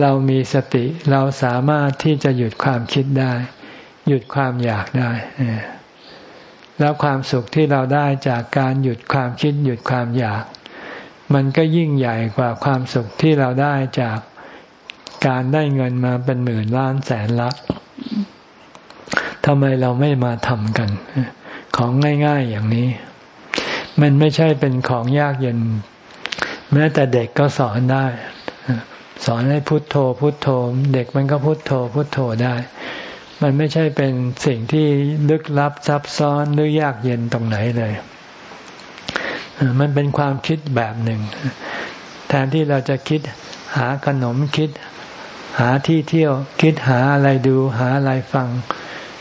Speaker 1: เรามีสติเราสามารถที่จะหยุดความคิดได้ หยุดความอยากได้ แล้วความสุขที่เราได้จากการหยุดความคิดหยุดความอยาก มันก็ยิ่งใหญ่กว่าความสุขที่เราได้จากการได้เงินมาเป็นหมื่นล้านแสนลักทำไมเราไม่มาทำกัน ของง่าย ๆอย่างนี้ มันไม่ใช่เป็นของยากเย็น แม้แต่เด็กก็สอนได้ สอนให้พุโทโธ พุโทโธ เด็กมันก็พุโทโธ พุโทโธได้ มันไม่ใช่เป็นสิ่งที่ลึกลับซับซ้อนหรือยากเย็นตรงไหนเลย มันเป็นความคิดแบบหนึ่ง แทนที่เราจะคิดหาขนมคิด หาที่เที่ยว คิดหาอะไรดูหาอะไรฟัง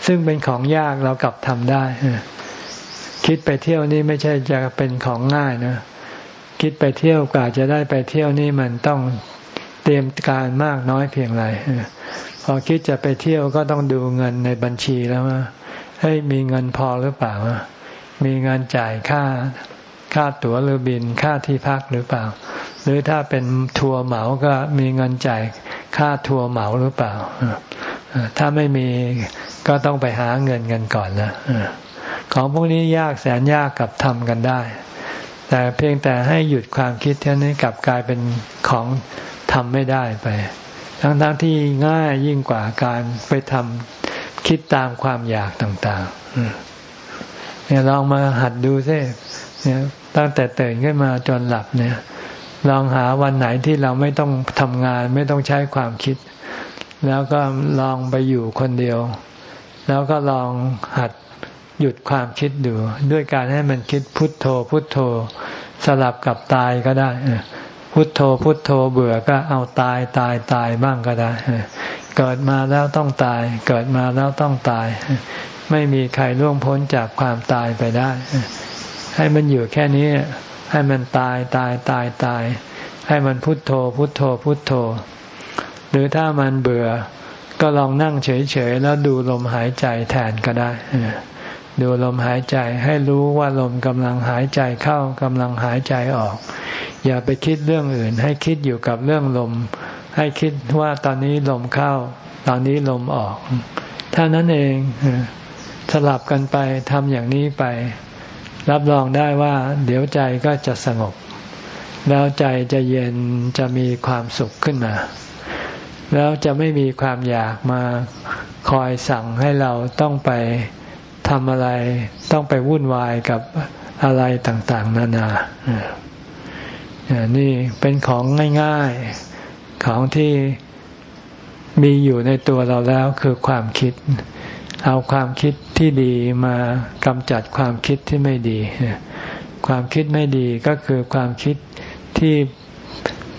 Speaker 1: ซึ่งเป็นของยากเรากลับทำได้คิดไปเที่ยวนี่ไม่ใช่จะเป็นของง่ายนะคิดไปเที่ยวกว่าจะได้ไปเที่ยวนี่มันต้องเตรียมการมากน้อยเพียงไรพอคิดจะไปเที่ยวก็ต้องดูเงินในบัญชีแล้วว่าให้ยมีเงินพอหรือเปล่า มีเงินจ่ายค่า ค่าตั๋วหรือบินค่าที่พักหรือเปล่า หรือถ้าเป็นทัวร์เหมาก็มีเงินจ่ายค่าทัวร์เหมาหรือเปล่า ถ้าไม่มีก็ต้องไปหาเงินเงินก่อนนะของพวกนี้ยากแสนยากกับทำกันได้ แต่เพียงแต่ให้หยุดความคิดเท่านี้กลับกลายเป็นของทำไม่ได้ไป ทั้งๆทที่ง่ายยิ่งกว่าการไปทำคิดตามความอยากต่างๆเนี่ยลองมาหัดดูซิ เนี่ยตั้งแต่ตื่นขึ้นมาจนหลับเนี่ย ลองหาวันไหนที่เราไม่ต้องทำงานไม่ต้องใช้ความคิด แล้วก็ลองไปอยู่คนเดียว แล้วก็ลองหัดหยุดความคิดดู ด้วยการให้มันคิดพุทโธ พุทโธ สลับกับตายก็ได้พุทโธพุทโธเบื่อก็เอาตายตายตายบ้างก็ได้ เกิดมาแล้วต้องตาย เกิดมาแล้วต้องตาย ไม่มีใครล่วงพ้นจากความตายไปได้ ให้มันอยู่แค่นี้ ให้มันตายตายตายตาย ให้มันพุทโธ พุทโธ พุทโธ หรือถ้ามันเบื่อ ก็ลองนั่งเฉยๆแล้วดูลมหายใจแทนก็ได้ดูลมหายใจให้รู้ว่าลมกำลังหายใจเข้ากำลังหายใจออก อย่าไปคิดเรื่องอื่น ให้คิดอยู่กับเรื่องลม ให้คิดว่าตอนนี้ลมเข้า ตอนนี้ลมออกเท่านั้นเองสลับกันไปทำอย่างนี้ไป รับรองได้ว่า เดี๋ยวใจก็จะสงบ แล้วใจจะเย็นจะมีความสุขขึ้นมา แล้วจะไม่มีความอยากมาคอยสั่งให้เราต้องไปทำอะไร ต้องไปวุ่นวายกับอะไรต่างๆ นานานี่เป็นของง่ายๆ ของที่มีอยู่ในตัวเราแล้วคือความคิด เอาความคิดที่ดีมากำจัดความคิดที่ไม่ดี ความคิดไม่ดีก็คือความคิดที่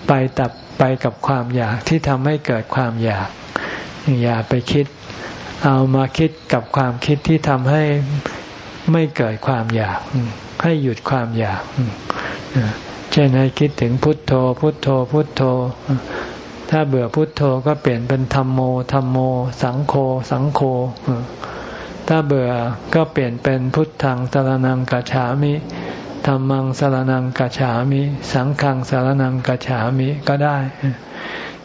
Speaker 1: ไปตับไปกับความอยากที่ทำให้เกิดความอยาก อย่าไปคิด เอามาคิดกับความคิดที่ทำให้ไม่เกิดความอยาก ให้หยุดความอยาก เช่นให้คิดถึงพุทโธ พุทโธ พุทโธ ถ้าเบื่อพุทโธก็เปลี่ยนเป็นธรรมโมธรรมโม สังโฆสังโฆถ้าเบื่อก็เปลี่ยนเป็นพุทธังสารนังกัจฉามิธรรมังสารนังกัจฉามิ สังฆังสารนังกัจฉามิก็ได้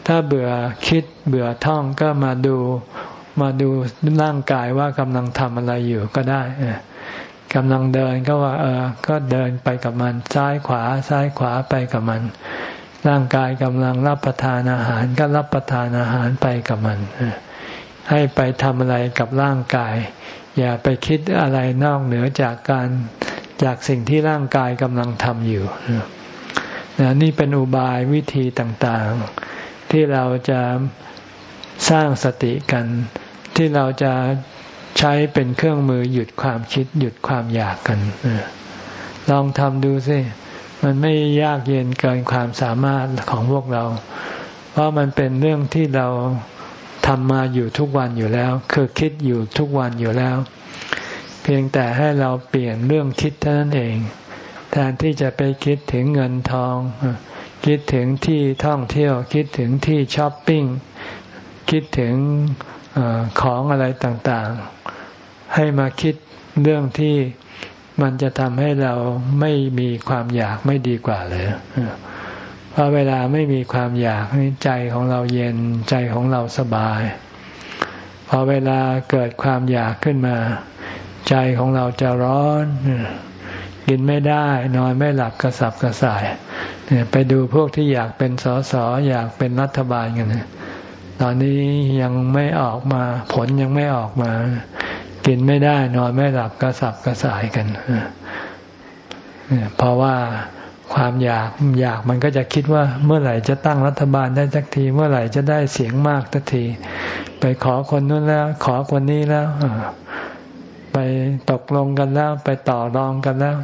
Speaker 1: ถ้าเบื่อคิดเบื่อท่องก็มาดูมาดูร่างกายว่ากำลังทำอะไรอยู่ก็ได้กำลังเดินก็ว่า เออ ก็เดินไปกับมัน ซ้ายขวาซ้ายขวาไปกับมัน ร่างกายกำลังรับประทานอาหารก็รับประทานอาหารไปกับมัน ให้ไปทำอะไรกับร่างกาย อย่าไปคิดอะไรนอกเหนือจากการจากสิ่งที่ร่างกายกำลังทำอยู่นี่เป็นอุบายวิธีต่างๆ ที่เราจะสร้างสติกัน ที่เราจะใช้เป็นเครื่องมือหยุดความคิดหยุดความอยากกันลองทำดูสิ มันไม่ยากเย็นเกินความสามารถของพวกเรา เพราะมันเป็นเรื่องที่เราทำมาอยู่ทุกวันอยู่แล้ว คือคิดอยู่ทุกวันอยู่แล้ว เพียงแต่ให้เราเปลี่ยนเรื่องคิดเท่านั้นเอง แทนที่จะไปคิดถึงเงินทอง คิดถึงที่ท่องเที่ยว คิดถึงที่ช้อปปิ้ง คิดถึงอของอะไรต่างๆ ให้มาคิดเรื่องที่ มันจะทำให้เราไม่มีความอยากไม่ดีกว่าเลยเพอเวลาไม่มีความอยากใจของเราเย็นใจของเราสบาย พอเวลาเกิดความอยากขึ้นมา ใจของเราจะร้อนกินไม่ได้นอนไม่หลับกระสับกระส่ายไปดูพวกที่อยากเป็นสสอยากเป็นรัฐบาลกันตอนนี้ยังไม่ออกมา ผลยังไม่ออกมา กินไม่ได้ นอนไม่หลับกระสับกระส่ายกันเพราะว่าความอยากอยากมันก็จะคิดว่าเมื่อไหร่จะตั้งรัฐบาลได้สักที เมื่อไหร่จะได้เสียงมากสักที ไปขอคนนู้นแล้ว ขอคนนี้แล้วไปตกลงกันแล้ว ไปต่อรองกันแล้ว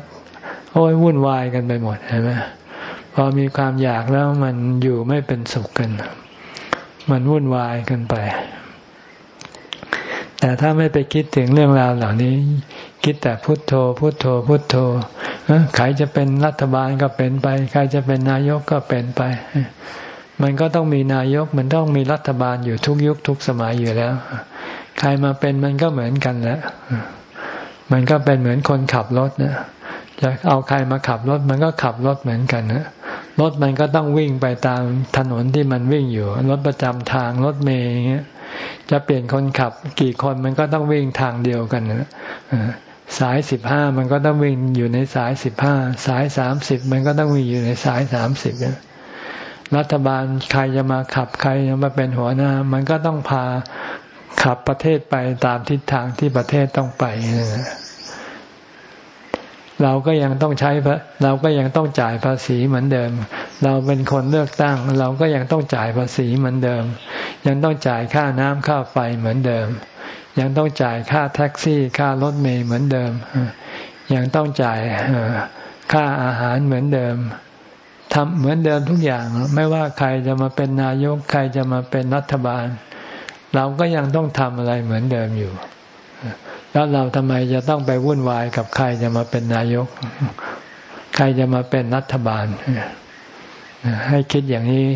Speaker 1: โอ้ยวุ่นวายกันไปหมดเห็นไหมพอมีความอยากแล้วมันอยู่ไม่เป็นสุขกัน มันวุ่นวายกันไป แต่ถ้าไม่ไปคิดถึงเรื่องราวเหล่านี้ คิดแต่พุทโธ พุทโธ พุทโธใครจะเป็นรัฐบาลก็เป็นไป ใครจะเป็นนายกก็เป็นไป มันก็ต้องมีนายก มันต้องมีรัฐบาลอยู่ทุกยุคทุกสมัยอยู่แล้ว ใครมาเป็นมันก็เหมือนกันแหละมันก็เป็นเหมือนคนขับรถนะจะเอาใครมาขับรถ มันก็ขับรถเหมือนกันนะรถมันก็ต้องวิ่งไปตามถนนที่มันวิ่งอยู่ รถประจำทางรถเมย์อย่างเงี้ย จะเปลี่ยนคนขับ กี่คนมันก็ต้องวิ่งทางเดียวกันนะสายสิบห้ามันก็ต้องวิ่งอยู่ในสายสิบห้าสายสามสิบมันก็ต้องวิ่งอยู่ในสายสามสิบรัฐบาลใครจะมาขับใครจะมาเป็นหัวหน้า มันก็ต้องพาขับประเทศไปตามทิศทางที่ประเทศต้องไป เราก็ยังต้องใช้เราก็ยังต้องจ่ายภาษีเหมือนเดิม เราเป็นคนเลือกตั้ง เราก็ยังต้องจ่ายภาษีเหมือนเดิม ยังต้องจ่ายค่าน้ำค่าไฟเหมือนเดิม ยังต้องจ่ายค่าแท็กซี่ ค่ารถเมย์เหมือนเดิม ยังต้องจ่ายค่าอาหารเหมือนเดิมทำเหมือนเดิมทุกอย่าง ไม่ว่าใครจะมาเป็นนายกใครจะมาเป็นรัฐบาล เราก็ยังต้องทำอะไรเหมือนเดิมอยู่ แล้วเราทำไมจะต้องไปวุ่นวายกับใครจะมาเป็นนายก ใครจะมาเป็นรัฐบาล ให้คิดอย่างนี้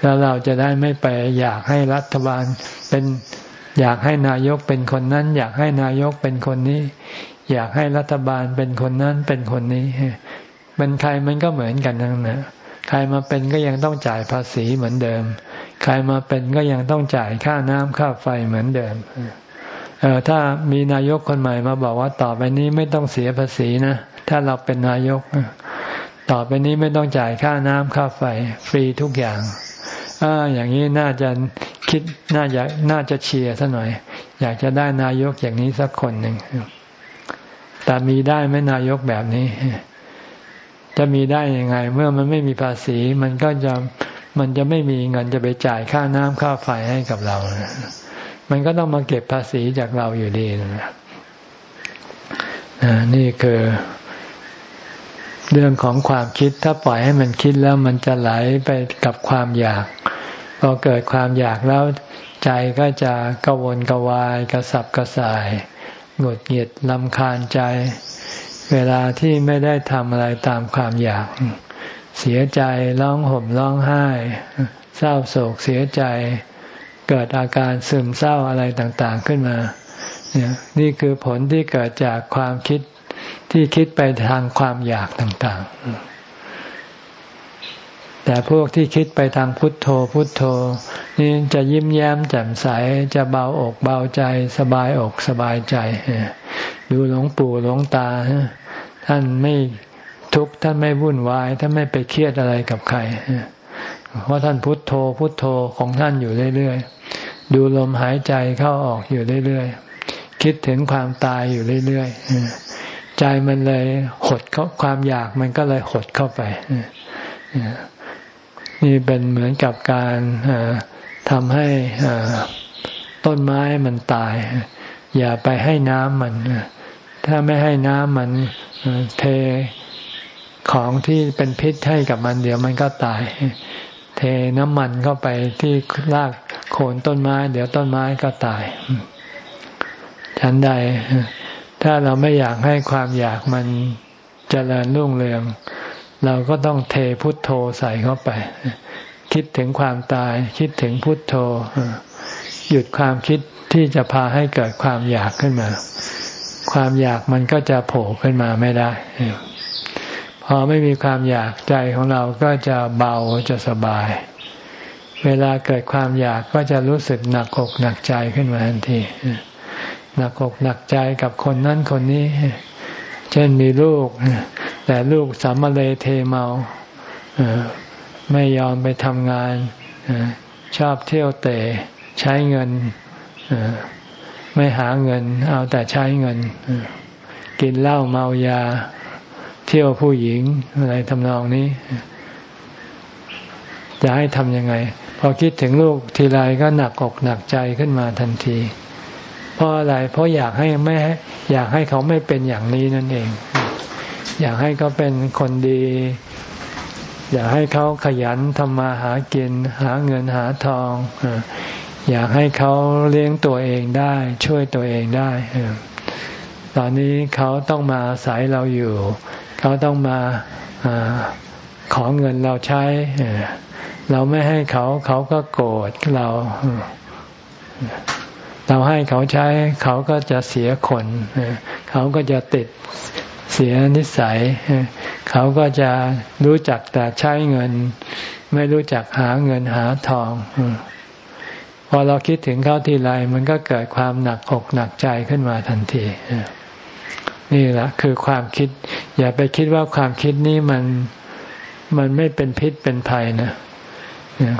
Speaker 1: แล้วเราจะได้ไม่ไปอยากให้รัฐบาลเป็นอยากให้นายกเป็นคนนั้น อยากให้นายกเป็นคนนี้ อยากให้รัฐบาลเป็นคนนั้นเป็นคนนี้เป็นใครมันก็เหมือนกันทั้งนั้นใครมาเป็นก็ยังต้องจ่ายภาษีเหมือนเดิม ใครมาเป็นก็ยังต้องจ่ายค่าน้ำค่าไฟเหมือนเดิม ถ้ามีนายกคนใหม่มาบอกว่าต่อไปนี้ไม่ต้องเสียภาษีนะ ถ้าเราเป็นนายก ต่อไปนี้ไม่ต้องจ่ายค่าน้ำค่าไฟ ฟรีทุกอย่างอ่าอย่างนี้น่าจะคิดน่าจะน่าจะเชียร์ซะหน่อย อยากจะได้นายกอย่างนี้สักคนหนึ่งแต่มีได้ไหมนายกแบบนี้ จะมีได้ยังไง เมื่อมันไม่มีภาษี มันก็จะมันจะไม่มีเงินจะไปจ่ายค่าน้ำค่าไฟให้กับเรา มันก็ต้องมาเก็บภาษีจากเราอยู่ดีนะนี่คือเรื่องของความคิดถ้าปล่อยให้มันคิดแล้วมันจะไหลไปกับความอยาก พอเกิดความอยากแล้วใจก็จะกวนกวายกระสับกระส่ายหงุดหงิดลำคาญใจ เวลาที่ไม่ได้ทำอะไรตามความอยาก เสียใจร้องห่มร้องไห้ เศร้าโศกเสียใจ เกิดอาการซึมเศร้าอะไรต่างๆขึ้นมานี่คือผลที่เกิดจากความคิดที่คิดไปทางความอยากต่างๆ แต่พวกที่คิดไปทางพุทโธพุทโธ นี่จะยิ้มแย้มแจ่มใสจะเบาอกเบาใจ สบายอกสบายใจ ดูหลวงปู่หลวงตา ท่านไม่ทุกข์ท่านไม่วุ่นวาย ท่านไม่ไปเครียดอะไรกับใคร เพราะท่านพุทโธพุทโธของท่านอยู่เรื่อยๆ ดูลมหายใจเข้าออกอยู่เรื่อยๆ คิดถึงความตายอยู่เรื่อยๆ ใจมันเลยหดเข้าความอยากมันก็เลยหดเข้าไป นี่เป็นเหมือนกับการทำให้ต้นไม้มันตาย อย่าไปให้น้ำมัน ถ้าไม่ให้น้ำมันเทของที่เป็นพิษให้กับมันเดี๋ยวมันก็ตาย เทน้ำมันเข้าไปที่รากโคนต้นไม้ เดี๋ยวต้นไม้ก็ตาย ฉันใด ถ้าเราไม่อยากให้ความอยากมันเจริญรุ่งเรือง เราก็ต้องเทพุทโธใส่เข้าไป คิดถึงความตาย คิดถึงพุทโธ หยุดความคิดที่จะพาให้เกิดความอยากขึ้นมา ความอยากมันก็จะโผล่ขึ้นมาไม่ได้ พอไม่มีความอยากใจของเราก็จะเบาจะสบาย เวลาเกิดความอยากก็จะรู้สึกหนักอกหนักใจขึ้นมาทันทีหนักอกหนักใจกับคนนั้นคนนี้ เช่นมีลูก แต่ลูกสามเลเทเมาไม่ยอมไปทำงานชอบเที่ยวเตะใช้เงินไม่หาเงิน เอาแต่ใช้เงิน กินเหล้าเมายา เที่ยวผู้หญิงอะไรทำนองนี้ จะให้ทำยังไง พอคิดถึงลูกทีไรก็หนักอกหนักใจขึ้นมาทันที เพราะอะไร เพราะอยากให้ไม่อยากให้เขาไม่เป็นอย่างนี้นั่นเอง อยากให้เขาเป็นคนดี อยากให้เขาขยันทำมาหากิน หาเงินหาทองอยากให้เขาเลี้ยงตัวเองได้ ช่วยตัวเองได้ตอนนี้เขาต้องมาอาศัยเราอยู่ เขาต้องมาอขอเงินเราใช้ เราไม่ให้เขาเขาก็โกรธเรา เราให้เขาใช้ เขาก็จะเสียคนเขาก็จะติดเสียนิสัย เขาก็จะรู้จักแต่ใช้เงิน ไม่รู้จักหาเงินหาทอง พอเราคิดถึงเขาทีไรมันก็เกิดความหนักอกหนักใจขึ้นมาทันที นี่แหละคือความคิด อย่าไปคิดว่าความคิดนี้มันมันไม่เป็นพิษเป็นภัยนะ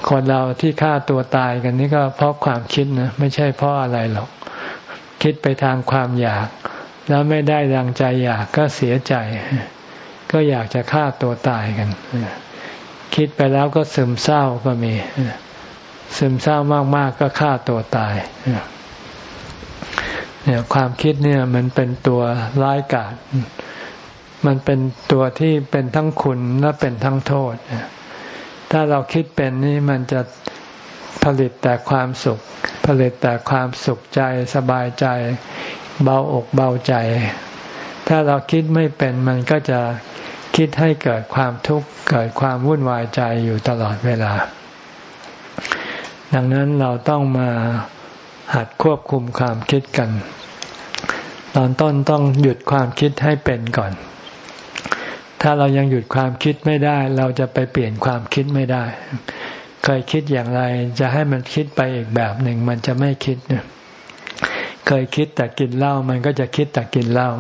Speaker 1: คนเราที่ฆ่าตัวตายกันนี่ก็เพราะความคิดนะไม่ใช่เพราะอะไรหรอก คิดไปทางความอยาก แล้วไม่ได้ดังใจอยากก็เสียใจ ก็อยากจะฆ่าตัวตายกัน คิดไปแล้วก็ซึมเศร้าก็มี ซึมเศร้ามากๆก็ฆ่าตัวตาย เนี่ยความคิดเนี่ยมันเป็นตัวร้ายกาจมันเป็นตัวที่เป็นทั้งคุณและเป็นทั้งโทษ ถ้าเราคิดเป็นนี่มันจะผลิตแต่ความสุข ผลิตแต่ความสุขใจสบายใจ เบาอกเบาใจ ถ้าเราคิดไม่เป็นมันก็จะคิดให้เกิดความทุกข์เกิดความวุ่นวายใจอยู่ตลอดเวลา ดังนั้นเราต้องมา หัดควบคุมความคิดกัน ตอนต้นต้องหยุดความคิดให้เป็นก่อน ถ้าเรายังหยุดความคิดไม่ได้ เราจะไปเปลี่ยนความคิดไม่ได้ เคยคิดอย่างไรจะให้มันคิดไปอีกแบบหนึ่งมันจะไม่คิดเนี่ยเคยคิดแต่กินเหล้ามันก็จะคิดแต่กินเหล้า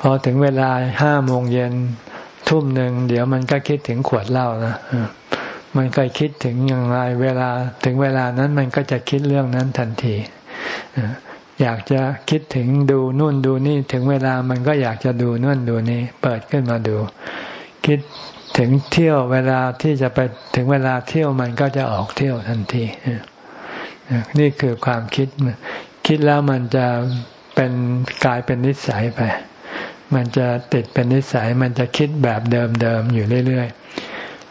Speaker 1: พอถึงเวลาห้าโมงเย็นทุ่มหนึ่งเดี๋ยวมันก็คิดถึงขวดเหล้านะ มันเคยคิดถึงอย่างไรเวลาถึงเวลานั้นมันก็จะคิดเรื่องนั้นทันที อยากจะคิดถึงดูนู่นดูนี่ถึงเวลามันก็อยากจะดูนู่นดูนี่เปิดขึ้นมาดู คิดถึงเที่ยวเวลาที่จะไปถึงเวลาเที่ยวมันก็จะออกเที่ยวทันที นี่คือความคิด คิดแล้วมันจะเป็นกลายเป็นนิสัยไป มันจะติดเป็นนิสัย มันจะคิดแบบเดิมๆอยู่เรื่อยๆ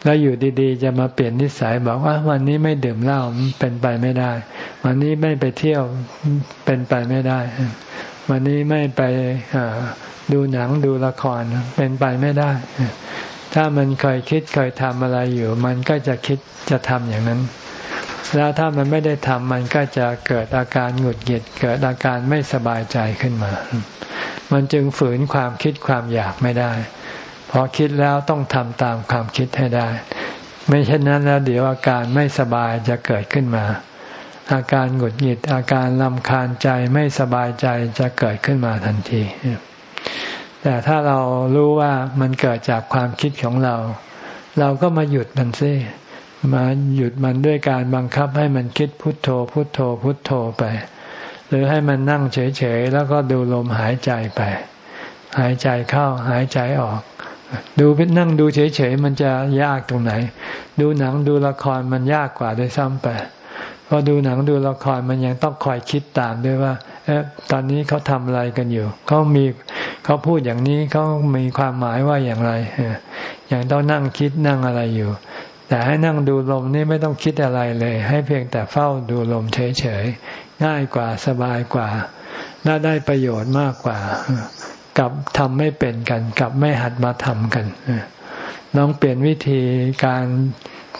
Speaker 1: แล้วอยู่ดีๆ จะมาเปลี่ยนนิสัยบอกว่าวันนี้ไม่ดื่มเหล้าเป็นไปไม่ได้ วันนี้ไม่ไปเที่ยวเป็นไปไม่ได้ วันนี้ไม่ไปดูหนังดูละครเป็นไปไม่ได้ ถ้ามันเคยคิดเคยทำอะไรอยู่ มันก็จะคิดจะทำอย่างนั้น แล้วถ้ามันไม่ได้ทำมันก็จะเกิดอาการหงุดหงิดเกิดอาการไม่สบายใจขึ้นมา มันจึงฝืนความคิดความอยากไม่ได้ พอคิดแล้วต้องทำตามความคิดให้ได้ ไม่เช่นนั้นแล้วเดี๋ยวอาการไม่สบายจะเกิดขึ้นมา อาการหงุดหงิดอาการลำคาญใจไม่สบายใจจะเกิดขึ้นมาทันที แต่ถ้าเรารู้ว่ามันเกิดจากความคิดของเรา เราก็มาหยุดมันซิมาหยุดมันด้วยการบังคับให้มันคิดพุทโธ พุทโธ พุทโธไป หรือให้มันนั่งเฉยๆ แล้วก็ดูลมหายใจไป หายใจเข้าหายใจออก ดูนั่งดูเฉยๆมันจะยากตรงไหน ดูหนังดูละครมันยากกว่าด้วยซ้ำไปพอดูหนังดูละครมันยังต้องคอยคิดตามด้วยว่า เอตอนนี้เขาทำอะไรกันอยู่เขามีเขาพูดอย่างนี้เขามีความหมายว่าอย่างไรอย่างต้องนั่งคิดนั่งอะไรอยู่ แต่ให้นั่งดูลมนี่ไม่ต้องคิดอะไรเลย ให้เพียงแต่เฝ้าดูลมเฉยๆง่ายกว่าสบายกว่า น่าได้ประโยชน์มากกว่า กับทำไม่เป็นกัน กับไม่หัดมาทำกันลองเปลี่ยนวิธีการ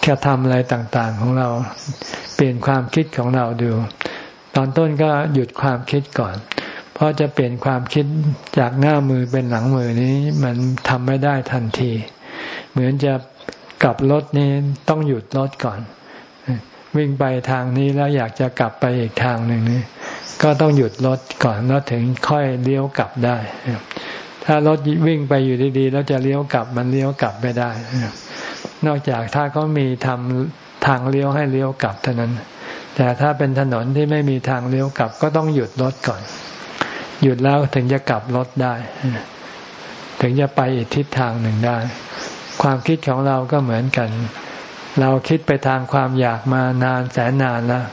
Speaker 1: แค่ทำอะไรต่าง ๆ ของเรา เปลี่ยนความคิดของเราดู ตอนต้นก็หยุดความคิดก่อน เพราะจะเปลี่ยนความคิดจากหน้ามือเป็นหลังมือนี้มันทำไม่ได้ทันที เหมือนจะกลับรถนี้ต้องหยุดรถก่อน วิ่งไปทางนี้แล้วอยากจะกลับไปอีกทางหนึ่งนี่ ก็ต้องหยุดรถก่อนแล้วถึงค่อยเลี้ยวกลับได้ ถ้ารถวิ่งไปอยู่ดีๆ แล้วจะเลี้ยวกลับมันเลี้ยวกลับไม่ได้ นอกจากถ้าเขามีทำทางเลี้ยวให้เลี้ยวกลับเท่านั้น แต่ถ้าเป็นถนนที่ไม่มีทางเลี้ยวกลับ ก็ต้องหยุดรถก่อน หยุดแล้วถึงจะกลับรถได้ ถึงจะไปอีกทิศทางหนึ่งได้ ความคิดของเราก็เหมือนกัน เราคิดไปทางความอยากมานานแสนนานแล้ว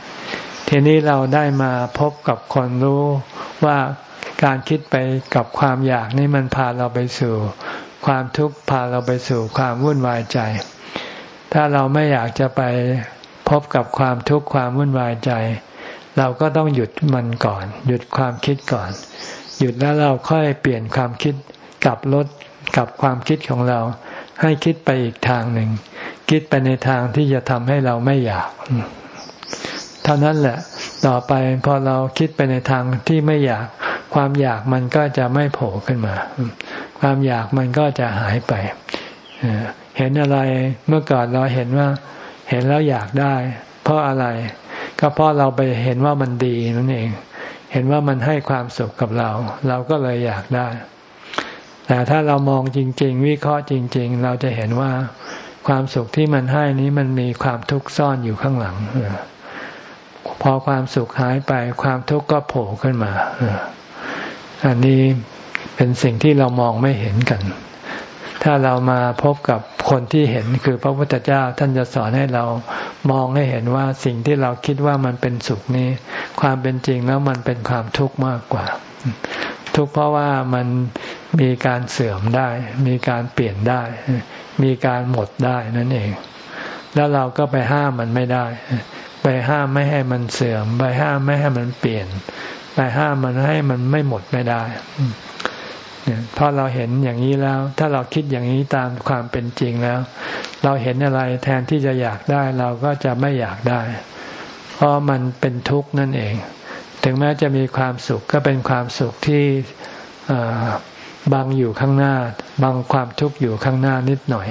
Speaker 1: ทีนี้เราได้มาพบกับคนรู้ว่าการคิดไปกับความอยากนี่มันพาเราไปสู่ ความทุกข์พาเราไปสู่ความวุ่นวายใจ ถ้าเราไม่อยากจะไปพบกับความทุกข์ความวุ่นวายใจ เราก็ต้องหยุดมันก่อน หยุดความคิดก่อน หยุดแล้วเราค่อยเปลี่ยนความคิดกับลดกับความคิดของเรา ให้คิดไปอีกทางหนึ่ง คิดไปในทางที่จะทำให้เราไม่อยาก เท่านั้นแหละ ต่อไปพอเราคิดไปในทางที่ไม่อยากความอยากมันก็จะไม่โผล่ขึ้นมา ความอยากมันก็จะหายไป เห็นอะไรเมื่อก่อนเราเห็นว่า เห็นแล้วอยากได้ เพราะอะไร ก็เพราะเราไปเห็นว่ามันดีนั่นเอง เห็นว่ามันให้ความสุขกับเรา เราก็เลยอยากได้ แต่ถ้าเรามองจริง ๆ วิเคราะห์จริง ๆ เราจะเห็นว่าความสุขที่มันให้นี้มันมีความทุกข์ซ่อนอยู่ข้างหลัง พอความสุขหายไปความทุกข์ก็โผล่ขึ้นมา อันนี้เป็นสิ่งที่เรามองไม่เห็นกัน ถ้าเรามาพบกับคนที่เห็นคือพระพุทธเจ้าท่านจะสอนให้เรามองให้เห็นว่าสิ่งที่เราคิดว่ามันเป็นสุขนี้ ความเป็นจริงแล้วมันเป็นความทุกข์มากกว่า ทุกข์เพราะว่ามันมีการเสื่อมได้ มีการเปลี่ยนได้ มีการหมดได้นั่นเอง แล้วเราก็ไปห้ามมันไม่ได้ ไปห้ามไม่ให้มันเสื่อม ไปห้ามไม่ให้มันเปลี่ยน ไปห้ามมันให้มันไม่หมดไม่ได้เนี่ยพอเราเห็นอย่างนี้แล้ว ถ้าเราคิดอย่างนี้ตามความเป็นจริงแล้ว เราเห็นอะไรแทนที่จะอยากได้เราก็จะไม่อยากได้ เพราะมันเป็นทุกข์นั่นเอง ถึงแม้จะมีความสุขก็เป็นความสุขที่บังอยู่ข้างหน้าบังความทุกข์อยู่ข้างหน้านิดหน่อย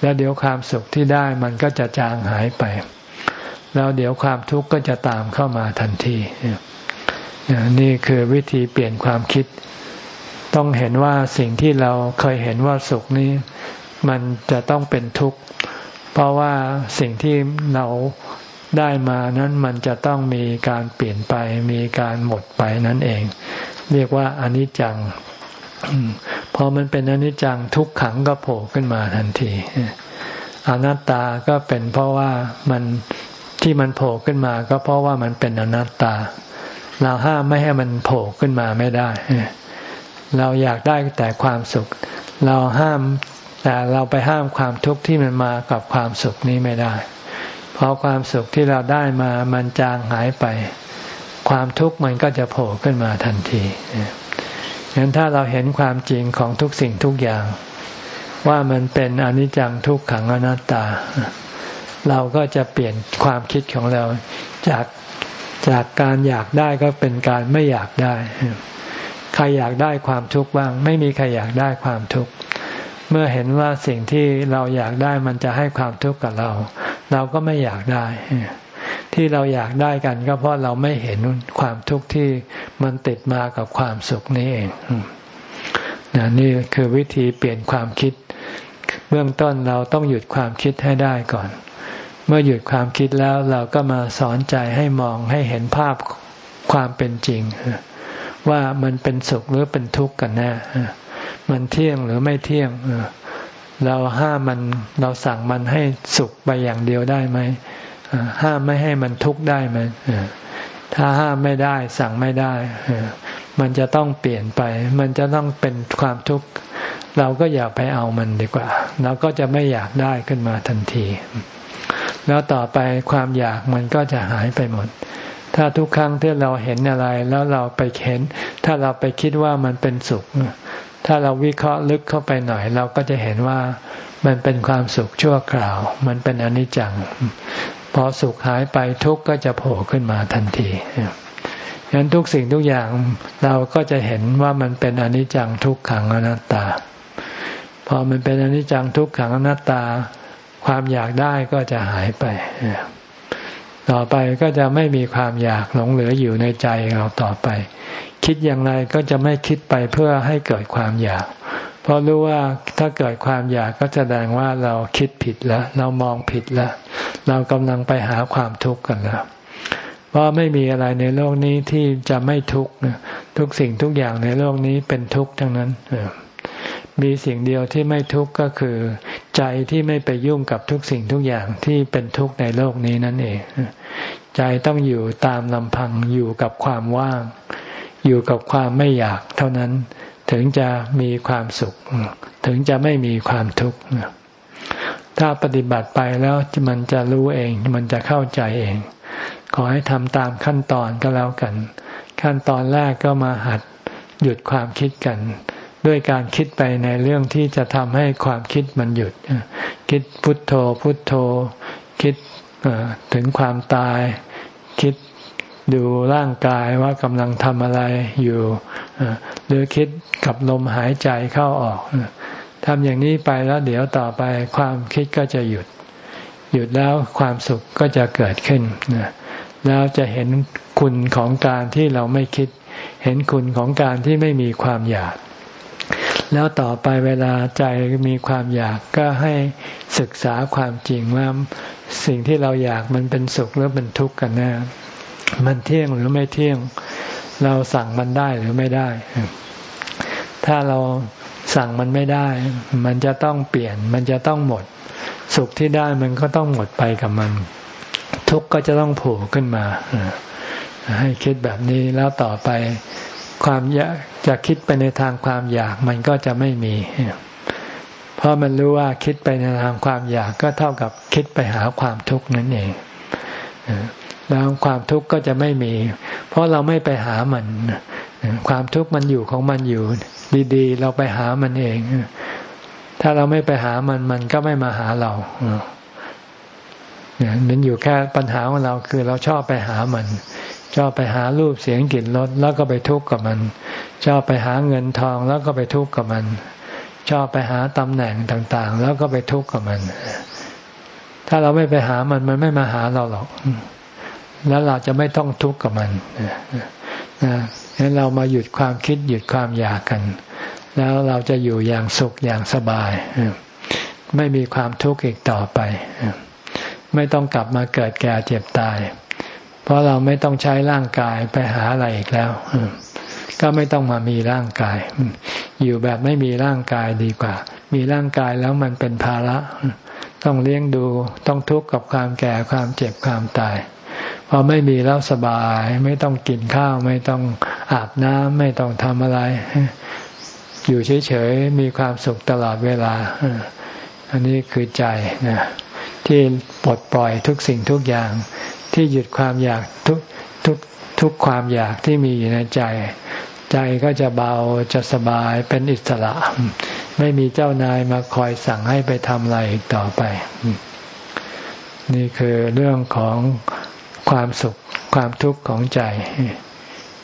Speaker 1: แล้วเดี๋ยวความสุขที่ได้มันก็จะจางหายไป แล้วเดี๋ยวความทุกข์ก็จะตามเข้ามาทันทีนี่คือวิธีเปลี่ยนความคิด ต้องเห็นว่าสิ่งที่เราเคยเห็นว่าสุขนี้ มันจะต้องเป็นทุกข์ เพราะว่าสิ่งที่เราได้มานั้นมันจะต้องมีการเปลี่ยนไป มีการหมดไปนั่นเอง เรียกว่าอนิจจังพอมันเป็นอนิจจังทุกขังก็โผล่ขึ้นมาทันทีอนัตตาก็เป็นเพราะว่ามัน ที่มันโผล่ขึ้นมาก็เพราะว่ามันเป็นอนัตตา เราห้ามไม่ให้มันโผล่ขึ้นมาไม่ได้ เราอยากได้แต่ความสุข เราห้ามแต่เราไปห้ามความทุกข์ที่มันมากับความสุขนี้ไม่ได้ เพราะความสุขที่เราได้มามันจางหายไป ความทุกข์มันก็จะโผล่ขึ้นมาทันทีงั้นถ้าเราเห็นความจริงของทุกสิ่งทุกอย่าง ว่ามันเป็นอนิจจังทุกขังอนัตตา เราก็จะเปลี่ยนความคิดของเราจากจากการอยากได้ก็เป็นการไม่อยากได้ ใครอยากได้ความทุกข์บ้าง ไม่มีใครอยากได้ความทุกข์ เมื่อเห็นว่าสิ่งที่เราอยากได้มันจะให้ความทุกข์กับเรา เราก็ไม่อยากได้ ที่เราอยากได้กันก็เพราะเราไม่เห็นความทุกข์ที่มันติดมากับความสุขนี้เองนี่คือวิธีเปลี่ยนความคิด เบื้องต้นเราต้องหยุดความคิดให้ได้ก่อน เมื่อหยุดความคิดแล้วเราก็มาสอนใจให้มองให้เห็นภาพความเป็นจริง ว่ามันเป็นสุขหรือเป็นทุกข์กันแน่มันเที่ยงหรือไม่เที่ยงเราห้ามมันเราสั่งมันให้สุขไปอย่างเดียวได้ไหมห้ามไม่ให้มันทุกข์ได้ไหมถ้าห้ามไม่ได้สั่งไม่ได้ มันจะต้องเปลี่ยนไป มันจะต้องเป็นความทุกข์เราก็อย่าไปเอามันดีกว่า เราก็จะไม่อยากได้ขึ้นมาทันที แล้วต่อไปความอยากมันก็จะหายไปหมด ถ้าทุกครั้งที่เราเห็นอะไรแล้วเราไปเห็น ถ้าเราไปคิดว่ามันเป็นสุข ถ้าเราวิเคราะห์ลึกเข้าไปหน่อย เราก็จะเห็นว่ามันเป็นความสุขชั่วคราว มันเป็นอนิจจัง พอสุขหายไปทุกข์ก็จะโผล่ขึ้นมาทันทีฉะนั้นทุกสิ่งทุกอย่างเราก็จะเห็นว่ามันเป็นอนิจจังทุกขังอนัตตา พอมันเป็นอนิจจังทุกขังอนัตตา ความอยากได้ก็จะหายไป ต่อไปก็จะไม่มีความอยากหลงเหลืออยู่ในใจเราต่อไป คิดอย่างไรก็จะไม่คิดไปเพื่อให้เกิดความอยาก เพราะรู้ว่าถ้าเกิดความอยากก็แสดงว่าเราคิดผิดแล้ว เรามองผิดแล้ว เรากำลังไปหาความทุกข์กันแล้วเพราะไม่มีอะไรในโลกนี้ที่จะไม่ทุกข์ทุกสิ่งทุกอย่างในโลกนี้เป็นทุกข์ทั้งนั้นมีสิ่งเดียวที่ไม่ทุกข์ก็คือ ใจที่ไม่ไปยุ่งกับทุกสิ่งทุกอย่างที่เป็นทุกข์ในโลกนี้นั่นเอง ใจต้องอยู่ตามลำพังอยู่กับความว่าง อยู่กับความไม่อยากเท่านั้นถึงจะมีความสุข ถึงจะไม่มีความทุกข์ถ้าปฏิบัติไปแล้วมันจะรู้เอง มันจะเข้าใจเอง ขอให้ทำตามขั้นตอนก็แล้วกัน ขั้นตอนแรกก็มาหัดหยุดความคิดกัน ด้วยการคิดไปในเรื่องที่จะทำให้ความคิดมันหยุด คิดพุทโธพุทโธ คิดถึงความตาย คิดดูร่างกายว่ากำลังทำอะไรอยู่ หรือคิดกับลมหายใจเข้าออกทำอย่างนี้ไปแล้วเดี๋ยวต่อไปความคิดก็จะหยุด หยุดแล้วความสุขก็จะเกิดขึ้นแล้วจะเห็นคุณของการที่เราไม่คิด เห็นคุณของการที่ไม่มีความอยาก แล้วต่อไปเวลาใจมีความอยากก็ให้ศึกษาความจริงว่าสิ่งที่เราอยากมันเป็นสุขหรือเป็นทุกข์กันแน่มันเที่ยงหรือไม่เที่ยง เราสั่งมันได้หรือไม่ได้ ถ้าเราสั่งมันไม่ได้ มันจะต้องเปลี่ยน มันจะต้องหมด สุขที่ได้มันก็ต้องหมดไปกับมัน ทุกข์ก็จะต้องโผล่ขึ้นมาให้คิดแบบนี้แล้วต่อไป ความอยากจะคิดไปในทางความอยากมันก็จะไม่มี เพราะมันรู้ว่าคิดไปในทางความอยากก็เท่ากับคิดไปหาความทุกข์นั่นเองแล้วความทุกข์ก็จะไม่มี เพราะเราไม่ไปหามัน ความทุกข์มันอยู่ของมันอยู่ ดี ๆ เราไปหามันเอง ถ้าเราไม่ไปหามันมันก็ไม่มาหาเราเนี่ยมันอยู่แค่ปัญหาของเราคือเราชอบไปหามัน ชอบไปหารูปเสียงกลิ่นรสแล้วก็ไปทุกข์กับมัน ชอบไปหาเงินทองแล้วก็ไปทุกข์กับมัน ชอบไปหาตำแหน่งต่างๆ แล้วก็ไปทุกข์กับมัน ถ้าเราไม่ไปหามันมันไม่มาหาเราหรอก แล้วเราจะไม่ต้องทุกข์กับมันนะงั้นเรามาหยุดความคิดหยุดความอยากกัน แล้วเราจะอยู่อย่างสุขอย่างสบาย ไม่มีความทุกข์อีกต่อไป ไม่ต้องกลับมาเกิดแก่เจ็บตาย เพราะเราไม่ต้องใช้ร่างกายไปหาอะไรอีกแล้ว ก็ไม่ต้องมามีร่างกาย อยู่แบบไม่มีร่างกายดีกว่า มีร่างกายแล้วมันเป็นภาระ ต้องเลี้ยงดู ต้องทุกข์กับความแก่ความเจ็บความตาย พอไม่มีแล้วสบาย ไม่ต้องกินข้าว ไม่ต้องอาบน้ำไม่ต้องทำอะไร อยู่เฉยๆ มีความสุขตลอดเวลา อันนี้คือใจนะที่ปลดปล่อยทุกสิ่งทุกอย่าง ที่หยุดความอยากทุกทุกทุกความอยากที่มีอยู่ในใจ ใจก็จะเบาจะสบายเป็นอิสระ ไม่มีเจ้านายมาคอยสั่งให้ไปทำอะไรอีกต่อไป นี่คือเรื่องของความสุขความทุกข์ของใจ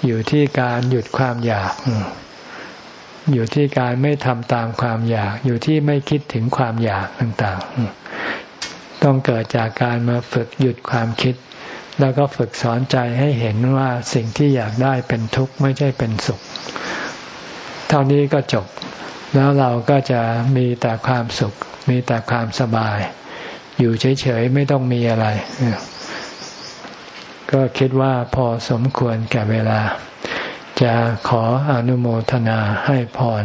Speaker 1: อยู่ที่การหยุดความอยาก อยู่ที่การไม่ทำตามความอยาก อยู่ที่ไม่คิดถึงความอยากต่าง ๆ ต้องเกิดจากการมาฝึกหยุดความคิด แล้วก็ฝึกสอนใจให้เห็นว่าสิ่งที่อยากได้เป็นทุกข์ไม่ใช่เป็นสุข เท่านี้ก็จบ แล้วเราก็จะมีแต่ความสุข มีแต่ความสบาย อยู่เฉยๆไม่ต้องมีอะไร ก็คิดว่าพอสมควรแก่เวลา จะขออนุโมทนาให้พร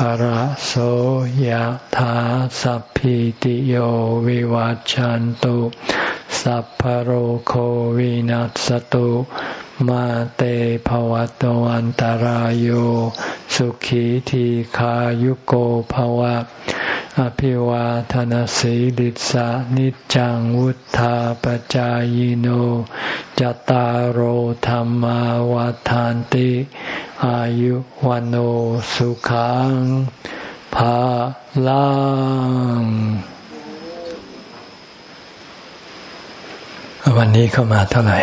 Speaker 1: ระโสยธาสัพพิติโยวิวัจจันตุสัพพโรโควินัสตุมาเตภวตวันตารโยสุขีทีขายุโกภวะ อภิวาทนสีลิสานิจังวุธาปจายโนจตารโหธรรมวาทานติ อายุวันโอสุขังภาลังวันนี้เข้ามาเท่าไหร่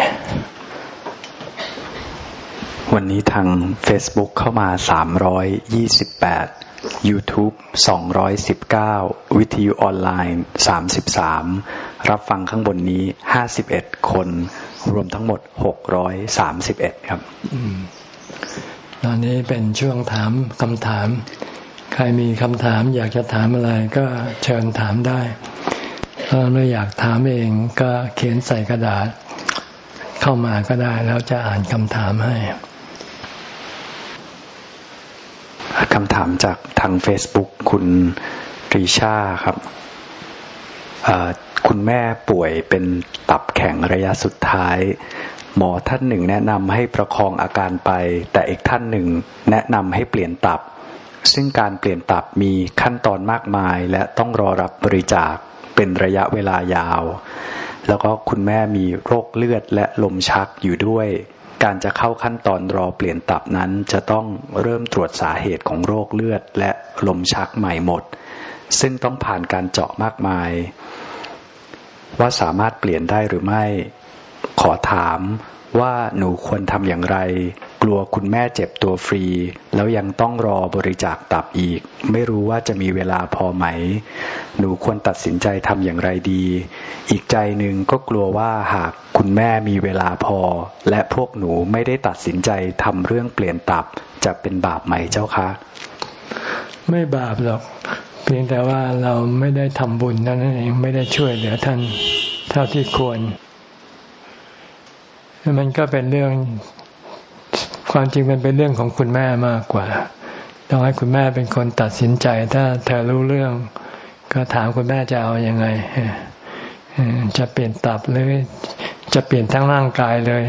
Speaker 2: วันนี้ทาง Facebook เข้ามา 328 YouTube 219 วิทยุออนไลน์ 33 รับฟังข้างบนนี้ 51 คน รวมทั้งหมด 631 ครับ
Speaker 1: ตอนนี้เป็นช่วงถามคำถาม ใครมีคำถามอยากจะถามอะไรก็เชิญถามได้ถ้าไม่อยากถามเองก็เขียนใส่กระดาษ เข้ามาก็ได้แล้วจะอ่านคำถามให้
Speaker 2: คำถามจากทาง Facebook คุณรีชาครับคุณแม่ป่วยเป็นตับแข็งระยะสุดท้าย หมอท่านหนึ่งแนะนำให้ประคองอาการไป แต่อีกท่านหนึ่งแนะนำให้เปลี่ยนตับ ซึ่งการเปลี่ยนตับมีขั้นตอนมากมาย และต้องรอรับบริจาคเป็นระยะเวลายาว แล้วก็คุณแม่มีโรคเลือดและลมชักอยู่ด้วย การจะเข้าขั้นตอนรอเปลี่ยนตับนั้น จะต้องเริ่มตรวจสาเหตุของโรคเลือด และลมชักใหม่หมด ซึ่งต้องผ่านการเจาะมากมาย ว่าสามารถเปลี่ยนได้หรือไม่ ขอถามว่าหนูควรทำอย่างไร กลัวคุณแม่เจ็บตัวฟรี แล้วยังต้องรอบริจาคตับอีก ไม่รู้ว่าจะมีเวลาพอไหม หนูควรตัดสินใจทำอย่างไรดี อีกใจหนึ่งก็กลัวว่าหากคุณแม่มีเวลาพอ และพวกหนูไม่ได้ตัดสินใจทำเรื่องเปลี่ยนตับจะเป็นบาปไหมเจ้าคะ
Speaker 1: ไม่บาปหรอก เพียงแต่ว่าเราไม่ได้ทำบุญนั่นเองไม่ได้ช่วยเหลือท่านเท่าที่ควรมันก็เป็นเรื่อง ความจริงมันเป็นเรื่องของคุณแม่มากกว่า ต้องให้คุณแม่เป็นคนตัดสินใจ ถ้าเธอรู้เรื่อง ก็ถามคุณแม่จะเอาอยัางไงจะเปลี่ยนตับหรือจะเปลี่ยนทั้งร่างกายเลย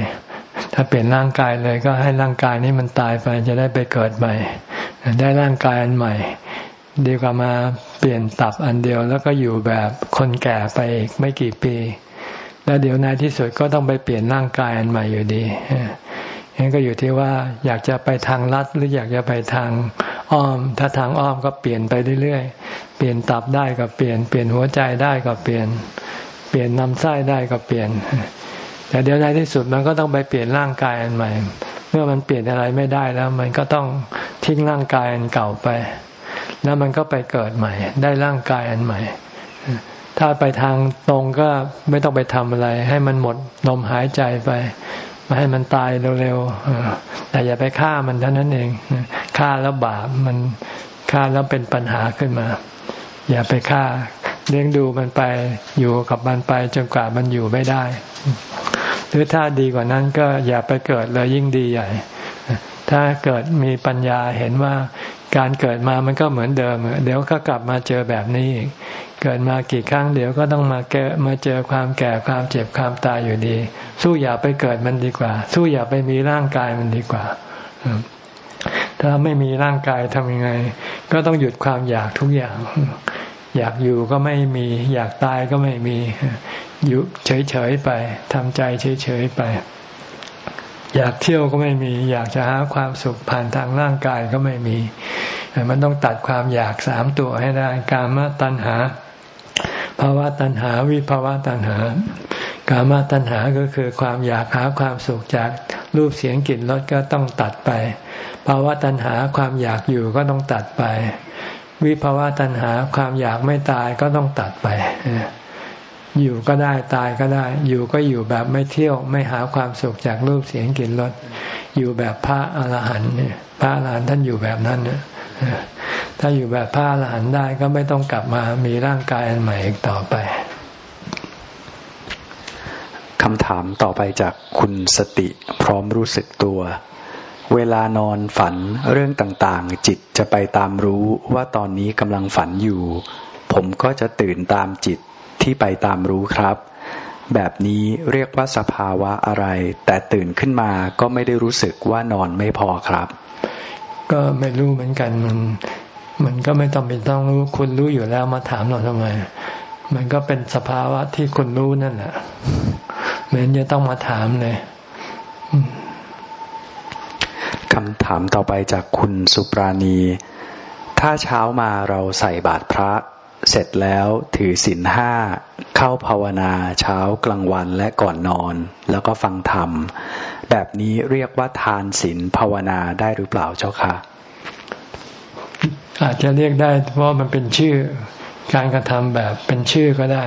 Speaker 1: ถ้าเปลี่ยนร่างกายเลย ก็ให้ร่างกายนี้มันตายไปจะได้ไปเกิดใหม่ ได้ร่างกายอันใหม่ ดีกว่ามาเปลี่ยนตับอันเดียวแล้วก็อยู่แบบคนแก่ไปอีกไม่กี่ปี แล้วเดี๋ยวในที่สุดก็ต้องไปเปลี่ยนร่างกายอันใหม่อยู่ดี งั้นก็อยู่ที่ว่าอยากจะไปทางลัดหรืออยากจะไปทางอ้อม ถ้าทางอ้อมก็เปลี่ยนไปเรื่อยๆ เปลี่ยนตับได้ก็เปลี่ยน เปลี่ยนหัวใจได้ก็เปลี่ยน เปลี่ยนลำไส้ได้ก็เปลี่ยน แต่เดี๋ยวในที่สุดมันก็ต้องไปเปลี่ยนร่างกายอันใหม่ เมื่อมันเปลี่ยนอะไรไม่ได้แล้ว มันก็ต้องทิ้งร่างกายอันเก่าไป แล้วมันก็ไปเกิดใหม่ ได้ร่างกายอันใหม่ ถ้าไปทางตรงก็ไม่ต้องไปทำอะไร ให้มันหมดลมหายใจไป มาให้มันตายเร็วๆแต่อย่าไปฆ่ามันเท่านั้นเองฆ่าแล้วบาปมันฆ่าแล้วเป็นปัญหาขึ้นมา อย่าไปฆ่า เลี้ยงดูมันไปอยู่กับมันไปจนกว่ามันอยู่ไม่ได้ หรือถ้าดีกว่านั้นก็อย่าไปเกิดเลยยิ่งดีใหญ่ ถ้าเกิดมีปัญญาเห็นว่า การเกิดมามันก็เหมือนเดิม เดี๋ยวก็กลับมาเจอแบบนี้อีกเกิดมากี่ครั้งเดี๋ยวก็ต้องมาแกมาเจอความแก่ความเจ็บความตายอยู่ดี สู้อย่าไปเกิดมันดีกว่า สู้อย่าไปมีร่างกายมันดีกว่า ถ้าไม่มีร่างกายทำยังไง ก็ต้องหยุดความอยากทุกอย่าง อยากอยู่ก็ไม่มี อยากตายก็ไม่มี อยู่เฉยๆไปทำใจเฉยๆไป อยากเที่ยวก็ไม่มี อยากจะหาความสุขผ่านทางร่างกายก็ไม่มี มันต้องตัดความอยากสามตัวให้ได้กามตัณหาภาวะตัณหาวิภาวะตัณหากามตัณหาก็คือความอยากหาความสุขจากรูปเสียงกลิ่นรสก็ต้องตัดไปภาวะตัณหาความอยากอยู่ก็ต้องตัดไป วิภาวะตัณหาความอยากไม่ตายก็ต้องตัดไป อยู่ก็ได้ตายก็ได้ อยู่ก็อยู่แบบไม่เที่ยวไม่หาความสุขจากรูปเสียงกลิ่นรสอยู่แบบพระอรหันต์เนี่ยพระอรหันต์ท่านอยู่แบบนั้นเนี่ยถ้าอยู่แบบพระอรหันต์ได้ก็ไม่ต้องกลับมามีร่างกายอันใหม่อีกต่อไป
Speaker 2: คำถามต่อไปจากคุณสติพร้อมรู้สึกตัว เวลานอนฝันเรื่องต่างๆ จิตจะไปตามรู้ว่าตอนนี้กำลังฝันอยู่ ผมก็จะตื่นตามจิต ที่ไปตามรู้ครับ แบบนี้เรียกว่าสภาวะอะไร แต่ตื่นขึ้นมาก็ไม่ได้รู้สึกว่านอนไม่พอครับ
Speaker 1: ก็ไม่รู้เหมือนกันมันมันก็ไม่ต้องเป็นต้องรู้คุณรู้อยู่แล้วมาถามเราทำไม มันก็เป็นสภาวะที่คุณรู้นั่นแหละเหมือนจะต้องมาถามเลย
Speaker 2: คำถามต่อไปจากคุณสุปราณี ถ้าเช้ามาเราใส่บาตรพระ เสร็จแล้วถือศีลห้าเข้าภาวนาเช้ากลางวันและก่อนนอน แล้วก็ฟังธรรม แบบนี้เรียกว่าทานศีลภาวนาได้หรือเปล่าเจ้าคะ
Speaker 1: อาจจะเรียกได้เพราะมันเป็นชื่อการกระทำแบบเป็นชื่อก็ได้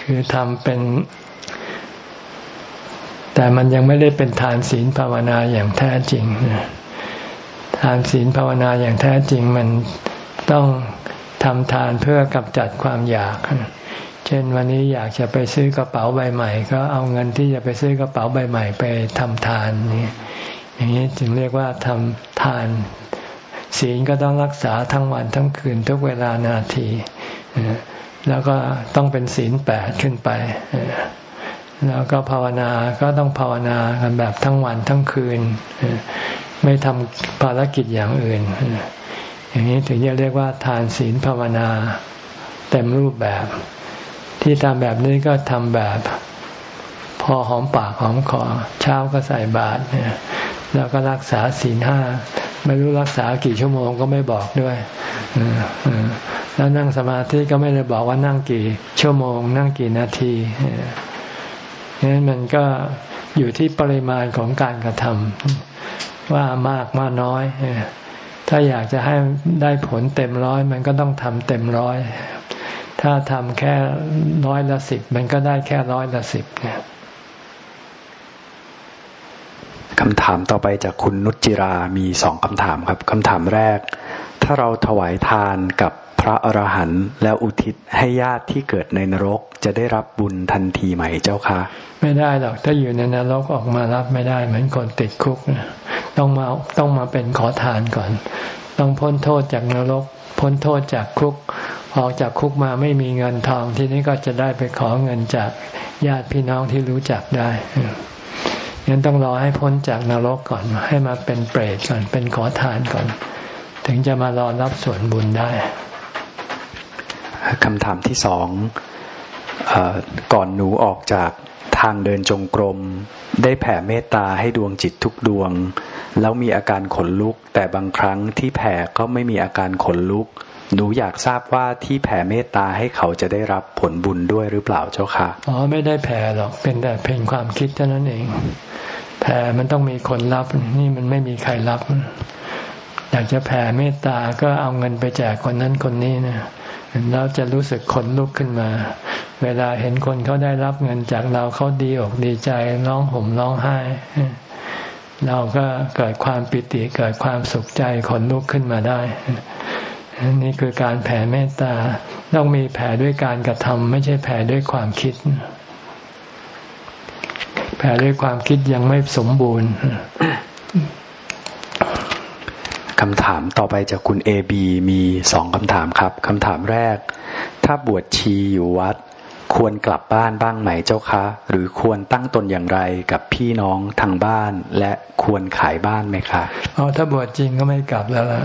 Speaker 1: คือทำเป็น แต่มันยังไม่ได้เป็นทานศีลภาวนาอย่างแท้จริงทานศีลภาวนาอย่างแท้จริงมันต้อง ทำทานเพื่อกำจัดความอยาก เช่นวันนี้อยากจะไปซื้อกระเป๋าใบใหม่ ก็เอาเงินที่จะไปซื้อกระเป๋าใบใหม่ไปทำทานนี่อย่างนี้จึงเรียกว่าทำทาน ศีลก็ต้องรักษาทั้งวันทั้งคืนทุกเวลานาที แล้วก็ต้องเป็นศีลแปดขึ้นไป แล้วก็ภาวนาก็ต้องภาวนากันแบบทั้งวันทั้งคืน ไม่ทำภารกิจอย่างอื่น อย่างนี้ถึงจะเรียกว่า ทานศีลภาวนา เต็มรูปแบบ ที่ทำแบบนี้ก็ทำแบบ พอหอมปากหอมคอเช้าก็ใส่บาตรเนี่ยแล้วก็รักษาศีลห้าไม่รู้รักษากี่ชั่วโมงก็ไม่บอกด้วยแล้วนั่งสมาธิก็ไม่ได้บอกว่านั่งกี่ ชั่วโมง นั่งกี่นาทีนั้นมันก็อยู่ที่ปริมาณของการกระทำว่ามากมาน้อย ถ้าอยากจะให้ได้ผลเต็มร้อยมันก็ต้องทำเต็มร้อย ถ้าทำแค่ร้อยละสิบมันก็ได้แค่ร้อยละสิบเนี่ย
Speaker 2: คำถามต่อไปจากคุณนุจิรามีสองคำถามครับคำถามแรก ถ้าเราถวายทานกับ ระอรหันต์แล้วอุทิศให้ญาติที่เกิดในนรกจะได้รับบุญทันทีไหมเจ้าคะ
Speaker 1: ไม่ได้หรอกถ้าอยู่ในนรกออกมารับไม่ได้เหมือนคนติดคุกนะต้องมาต้องมาเป็นขอทานก่อน ต้องพ้นโทษจากนรก พ้นโทษจากคุก ออกจากคุกมาไม่มีเงินทองทีนี้ก็จะได้ไปขอเงินจากญาติพี่น้องที่รู้จักได้งั้นต้องรอให้พ้นจากนรกก่อน ให้มาเป็นเปรตก่อนเป็นขอทานก่อน ถึงจะมารอรับส่วนบุญได้
Speaker 2: คำถามที่สองอก่อนหนูออกจากทางเดินจงกรม ได้แผ่เมตตาให้ดวงจิตทุกดวง แล้วมีอาการขนลุก แต่บางครั้งที่แผ่ก็ไม่มีอาการขนลุก หนูอยากทราบว่าที่แผ่เมตตาให้เขาจะได้รับผลบุญด้วยหรือเปล่าเจ้าค่ะ
Speaker 1: อ๋อไม่ได้แผ่หรอกเป็นแต่เพียงความคิดเท่านั้นเองแผ่มันต้องมีคนรับนี่มันไม่มีใครรับ อยากจะแผ่เมตตาก็เอาเงินไปแจกคนนั้นคนนี้นะ เราจะรู้สึกขนลุกขึ้นมา เวลาเห็นคนเขาได้รับเงินจากเราเขาดีอกดีใจร้องห่มร้องไห้ เราก็เกิดความปิติเกิดความสุขใจขนลุกขึ้นมาได้นี่คือการแผ่เมตตาต้องมีแผ่ด้วยการกระทำไม่ใช่แผ่ด้วยความคิด แผ่ด้วยความคิดยังไม่สมบูรณ์
Speaker 2: คำถามต่อไปจากคุณเอบีมีสองคำถามครับคำถามแรก ถ้าบวชชีอยู่วัด ควรกลับบ้านบ้างไหมเจ้าคะ หรือควรตั้งตนอย่างไรกับพี่น้องทางบ้าน และควรขายบ้านไหมคะ
Speaker 1: อ๋อถ้าบวชจริงก็ไม่กลับแล้วล่ะ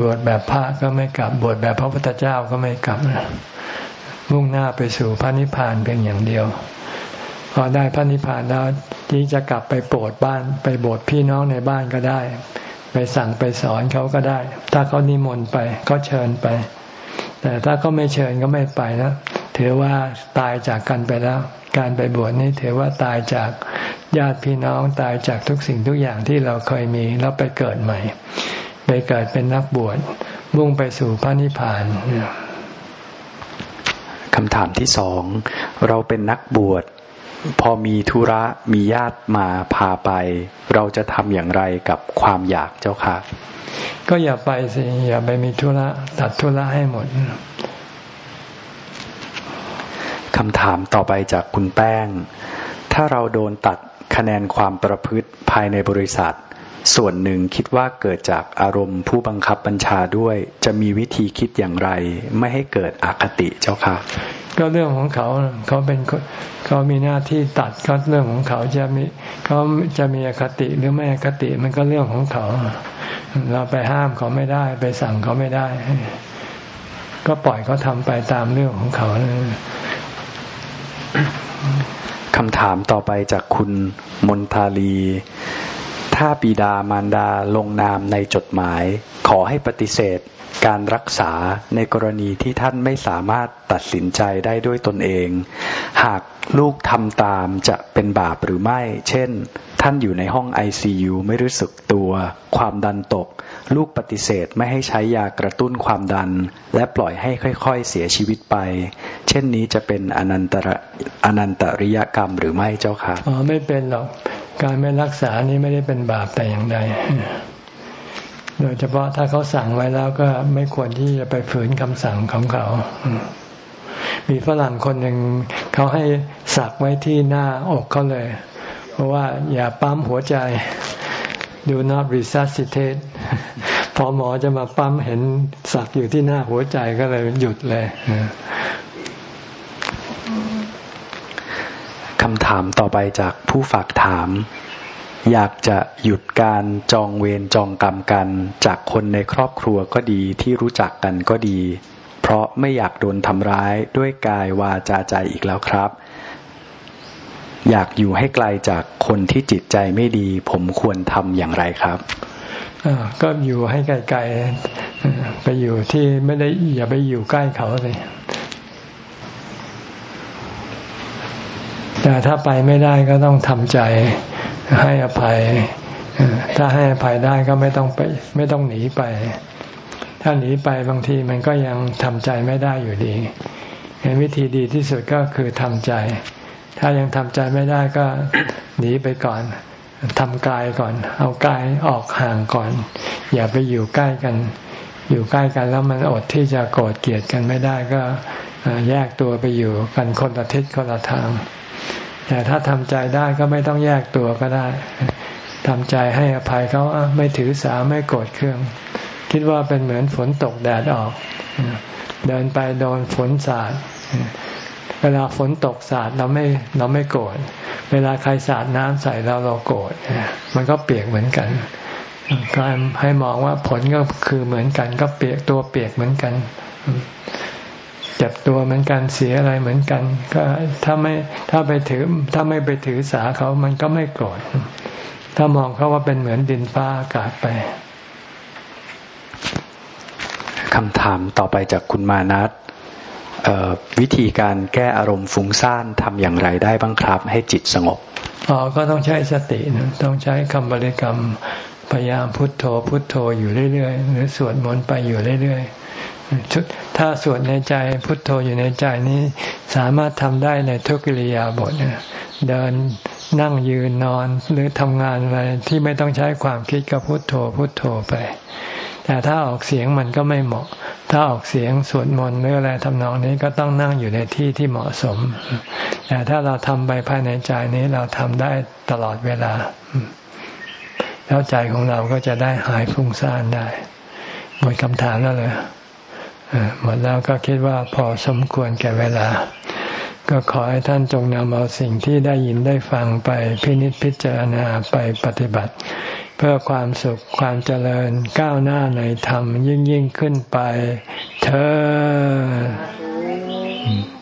Speaker 1: บวชแบบพระก็ไม่กลับบวชแบบพระพุทธเจ้าก็ไม่กลับมุ่งหน้าไปสู่พระนิพพานเพียงอย่างเดียว พอได้พระนิพพานแล้วที่จะกลับไปโปรดบ้านไปโบสถ์พี่น้องในบ้านก็ได้ ไปสั่งไปสอนเขาก็ได้ ถ้าเขานิมนต์ไปก็เชิญไป แต่ถ้าเขาไม่เชิญก็ไม่ไปนะถือว่าตายจากกันไปแล้ว การไปบวชนี้ถือว่าตายจากญาติพี่น้องตายจากทุกสิ่งทุกอย่างที่เราเคยมีแล้วไปเกิดใหม่ ไปเกิดเป็นนักบวชมุ่งไปสู่พระนิพพาน
Speaker 2: คำถามที่สอง เราเป็นนักบวช พอมีธุระมีญาติมาพาไป เราจะทำอย่างไรกับความอยากเจ้าค่ะ
Speaker 1: ก็อย่าไปสิ อย่าไปมีธุระตัดธุระให้หมด
Speaker 2: คำถามต่อไปจากคุณแป้ง ถ้าเราโดนตัดคะแนนความประพฤติภายในบริษัท ส่วนหนึ่งคิดว่าเกิดจากอารมณ์ผู้บังคับบัญชาด้วย จะมีวิธีคิดอย่างไร ไม่ให้เกิดอคติเจ้าค่ะ
Speaker 1: ก็เรื่องของเขาเขาเป็นเขามีหน้าที่ตัดก็เรื่องของเขาจะมีเขาจะมีอคติหรือไม่อคติมันก็เรื่องของเขา เราไปห้ามเขาไม่ได้ไปสั่งเขาไม่ได้ ก็ปล่อยเขาทำไปตามเรื่องของเขา
Speaker 2: คำถามต่อไปจากคุณมนทาลี ถ้าบิดามารดาลงนามในจดหมาย ขอให้ปฏิเสธการรักษาในกรณีที่ท่านไม่สามารถตัดสินใจได้ด้วยตนเอง หากลูกทำตามจะเป็นบาปหรือไม่ เช่น ท่านอยู่ในห้องไอซียูไม่รู้สึกตัว ความดันตก ลูกปฏิเสธไม่ให้ใช้ยากระตุ้นความดัน และปล่อยให้ค่อยๆเสียชีวิตไป เช่นนี้จะเป็นอนันตระอนันตริยกรรมหรือไม่เจ้าค่ะ
Speaker 1: อ๋อไม่เป็นหรอก การไม่รักษานี้ไม่ได้เป็นบาปแต่อย่างใด โดยเฉพาะถ้าเขาสั่งไว้แล้วก็ไม่ควรที่จะไปฝืนคำสั่งของเขา มีฝรั่งคนหนึ่งเขาให้สักไว้ที่หน้าอกเขาเลย เพราะว่าอย่าปั๊มหัวใจ do not resuscitate พอหมอจะมาปั๊มเห็นสักอยู่ที่หน้าหัวใจก็เลยหยุดเลย
Speaker 2: คำถามต่อไปจากผู้ฝากถาม อยากจะหยุดการจองเวรจองกรรมกัน จากคนในครอบครัวก็ดีที่รู้จักกันก็ดี เพราะไม่อยากโดนทำร้ายด้วยกายวาจาใจอีกแล้วครับ อยากอยู่ให้ไกลจากคนที่จิตใจไม่ดี ผมควรทำอย่างไรครับ
Speaker 1: ก็อยู่ให้ไกลๆไปอยู่ที่ไม่ได้อย่าไปอยู่ใกล้เขาเลย แต่ถ้าไปไม่ได้ก็ต้องทำใจให้อภัย ถ้าให้อภัยได้ก็ไม่ต้องไป ไม่ต้องหนีไป ถ้าหนีไปบางทีมันก็ยังทำใจไม่ได้อยู่ดีเห็นวิธีดีที่สุดก็คือทำใจ ถ้ายังทำใจไม่ได้ก็หนีไปก่อนทำกายก่อน เอากายออกห่างก่อน อย่าไปอยู่ใกล้กัน อยู่ใกล้กันแล้วมันอดที่จะโกรธเกลียดกันไม่ได้ก็แยกตัวไปอยู่กันคนละทิศคนละทาง แต่ถ้าทำใจได้ก็ไม่ต้องแยกตัวก็ได้ทำใจให้อภัยเขาไม่ถือสาไม่โกรธเคือง คิดว่าเป็นเหมือนฝนตกแดดออก เดินไปโดนฝนสาดเวลาฝนตกสาดเราไม่เราไม่โกรธเวลาใครสาดน้ำใส่เราเราโกรธมันก็เปียกเหมือนกันก็ให้มองว่าผลก็คือเหมือนกัน ก็เปียกตัวเปียกเหมือนกัน จ็บตัวเหมือนกันเสียอะไรเหมือนกัน ก็ถ้าไม่ถ้าไปถือถ้าไม่ไปถือสาเขามันก็ไม่โกรธถ้ามองเขาว่าเป็นเหมือนดินฟ้าอากาศไป
Speaker 2: คำถามต่อไปจากคุณมานัทวิธีการแก้อารมณ์ฟุ้งซ่านทำอย่างไรได้บ้างครับ ให้จิตสงบ
Speaker 1: อ๋อก็ต้องใช้สตินะต้องใช้คำบริกรรมพยายามพุทโธพุทโธอยู่เรื่อยๆ หรือสวดมนต์ไปอยู่เรื่อยๆ ถ้าสวดในใจพุทโธอยู่ในใจนี้สามารถทำได้ในทุกิริยาบทเดินนั่งยืนนอนหรือทำงานอะไรที่ไม่ต้องใช้ความคิดก็พุทโธพุทโธไป แต่ถ้าออกเสียงมันก็ไม่เหมาะ ถ้าออกเสียงสวดมนต์หรืออะไรทำนองนี้ก็ต้องนั่งอยู่ในที่ที่เหมาะสม แต่ถ้าเราทำไปภายในใจนี้เราทำได้ตลอดเวลา แล้วใจของเราก็จะได้หายฟุ้งซ่านได้หมดคำถามแล้วเลย หมดแล้วก็คิดว่าพอสมควรแก่เวลา ก็ขอให้ท่านจงนำเอาสิ่งที่ได้ยินได้ฟังไปพินิจพิจารณาไปปฏิบัติ เพื่อความสุขความเจริญก้าวหน้าในธรรมยิ่งยิ่งขึ้นไปเธอ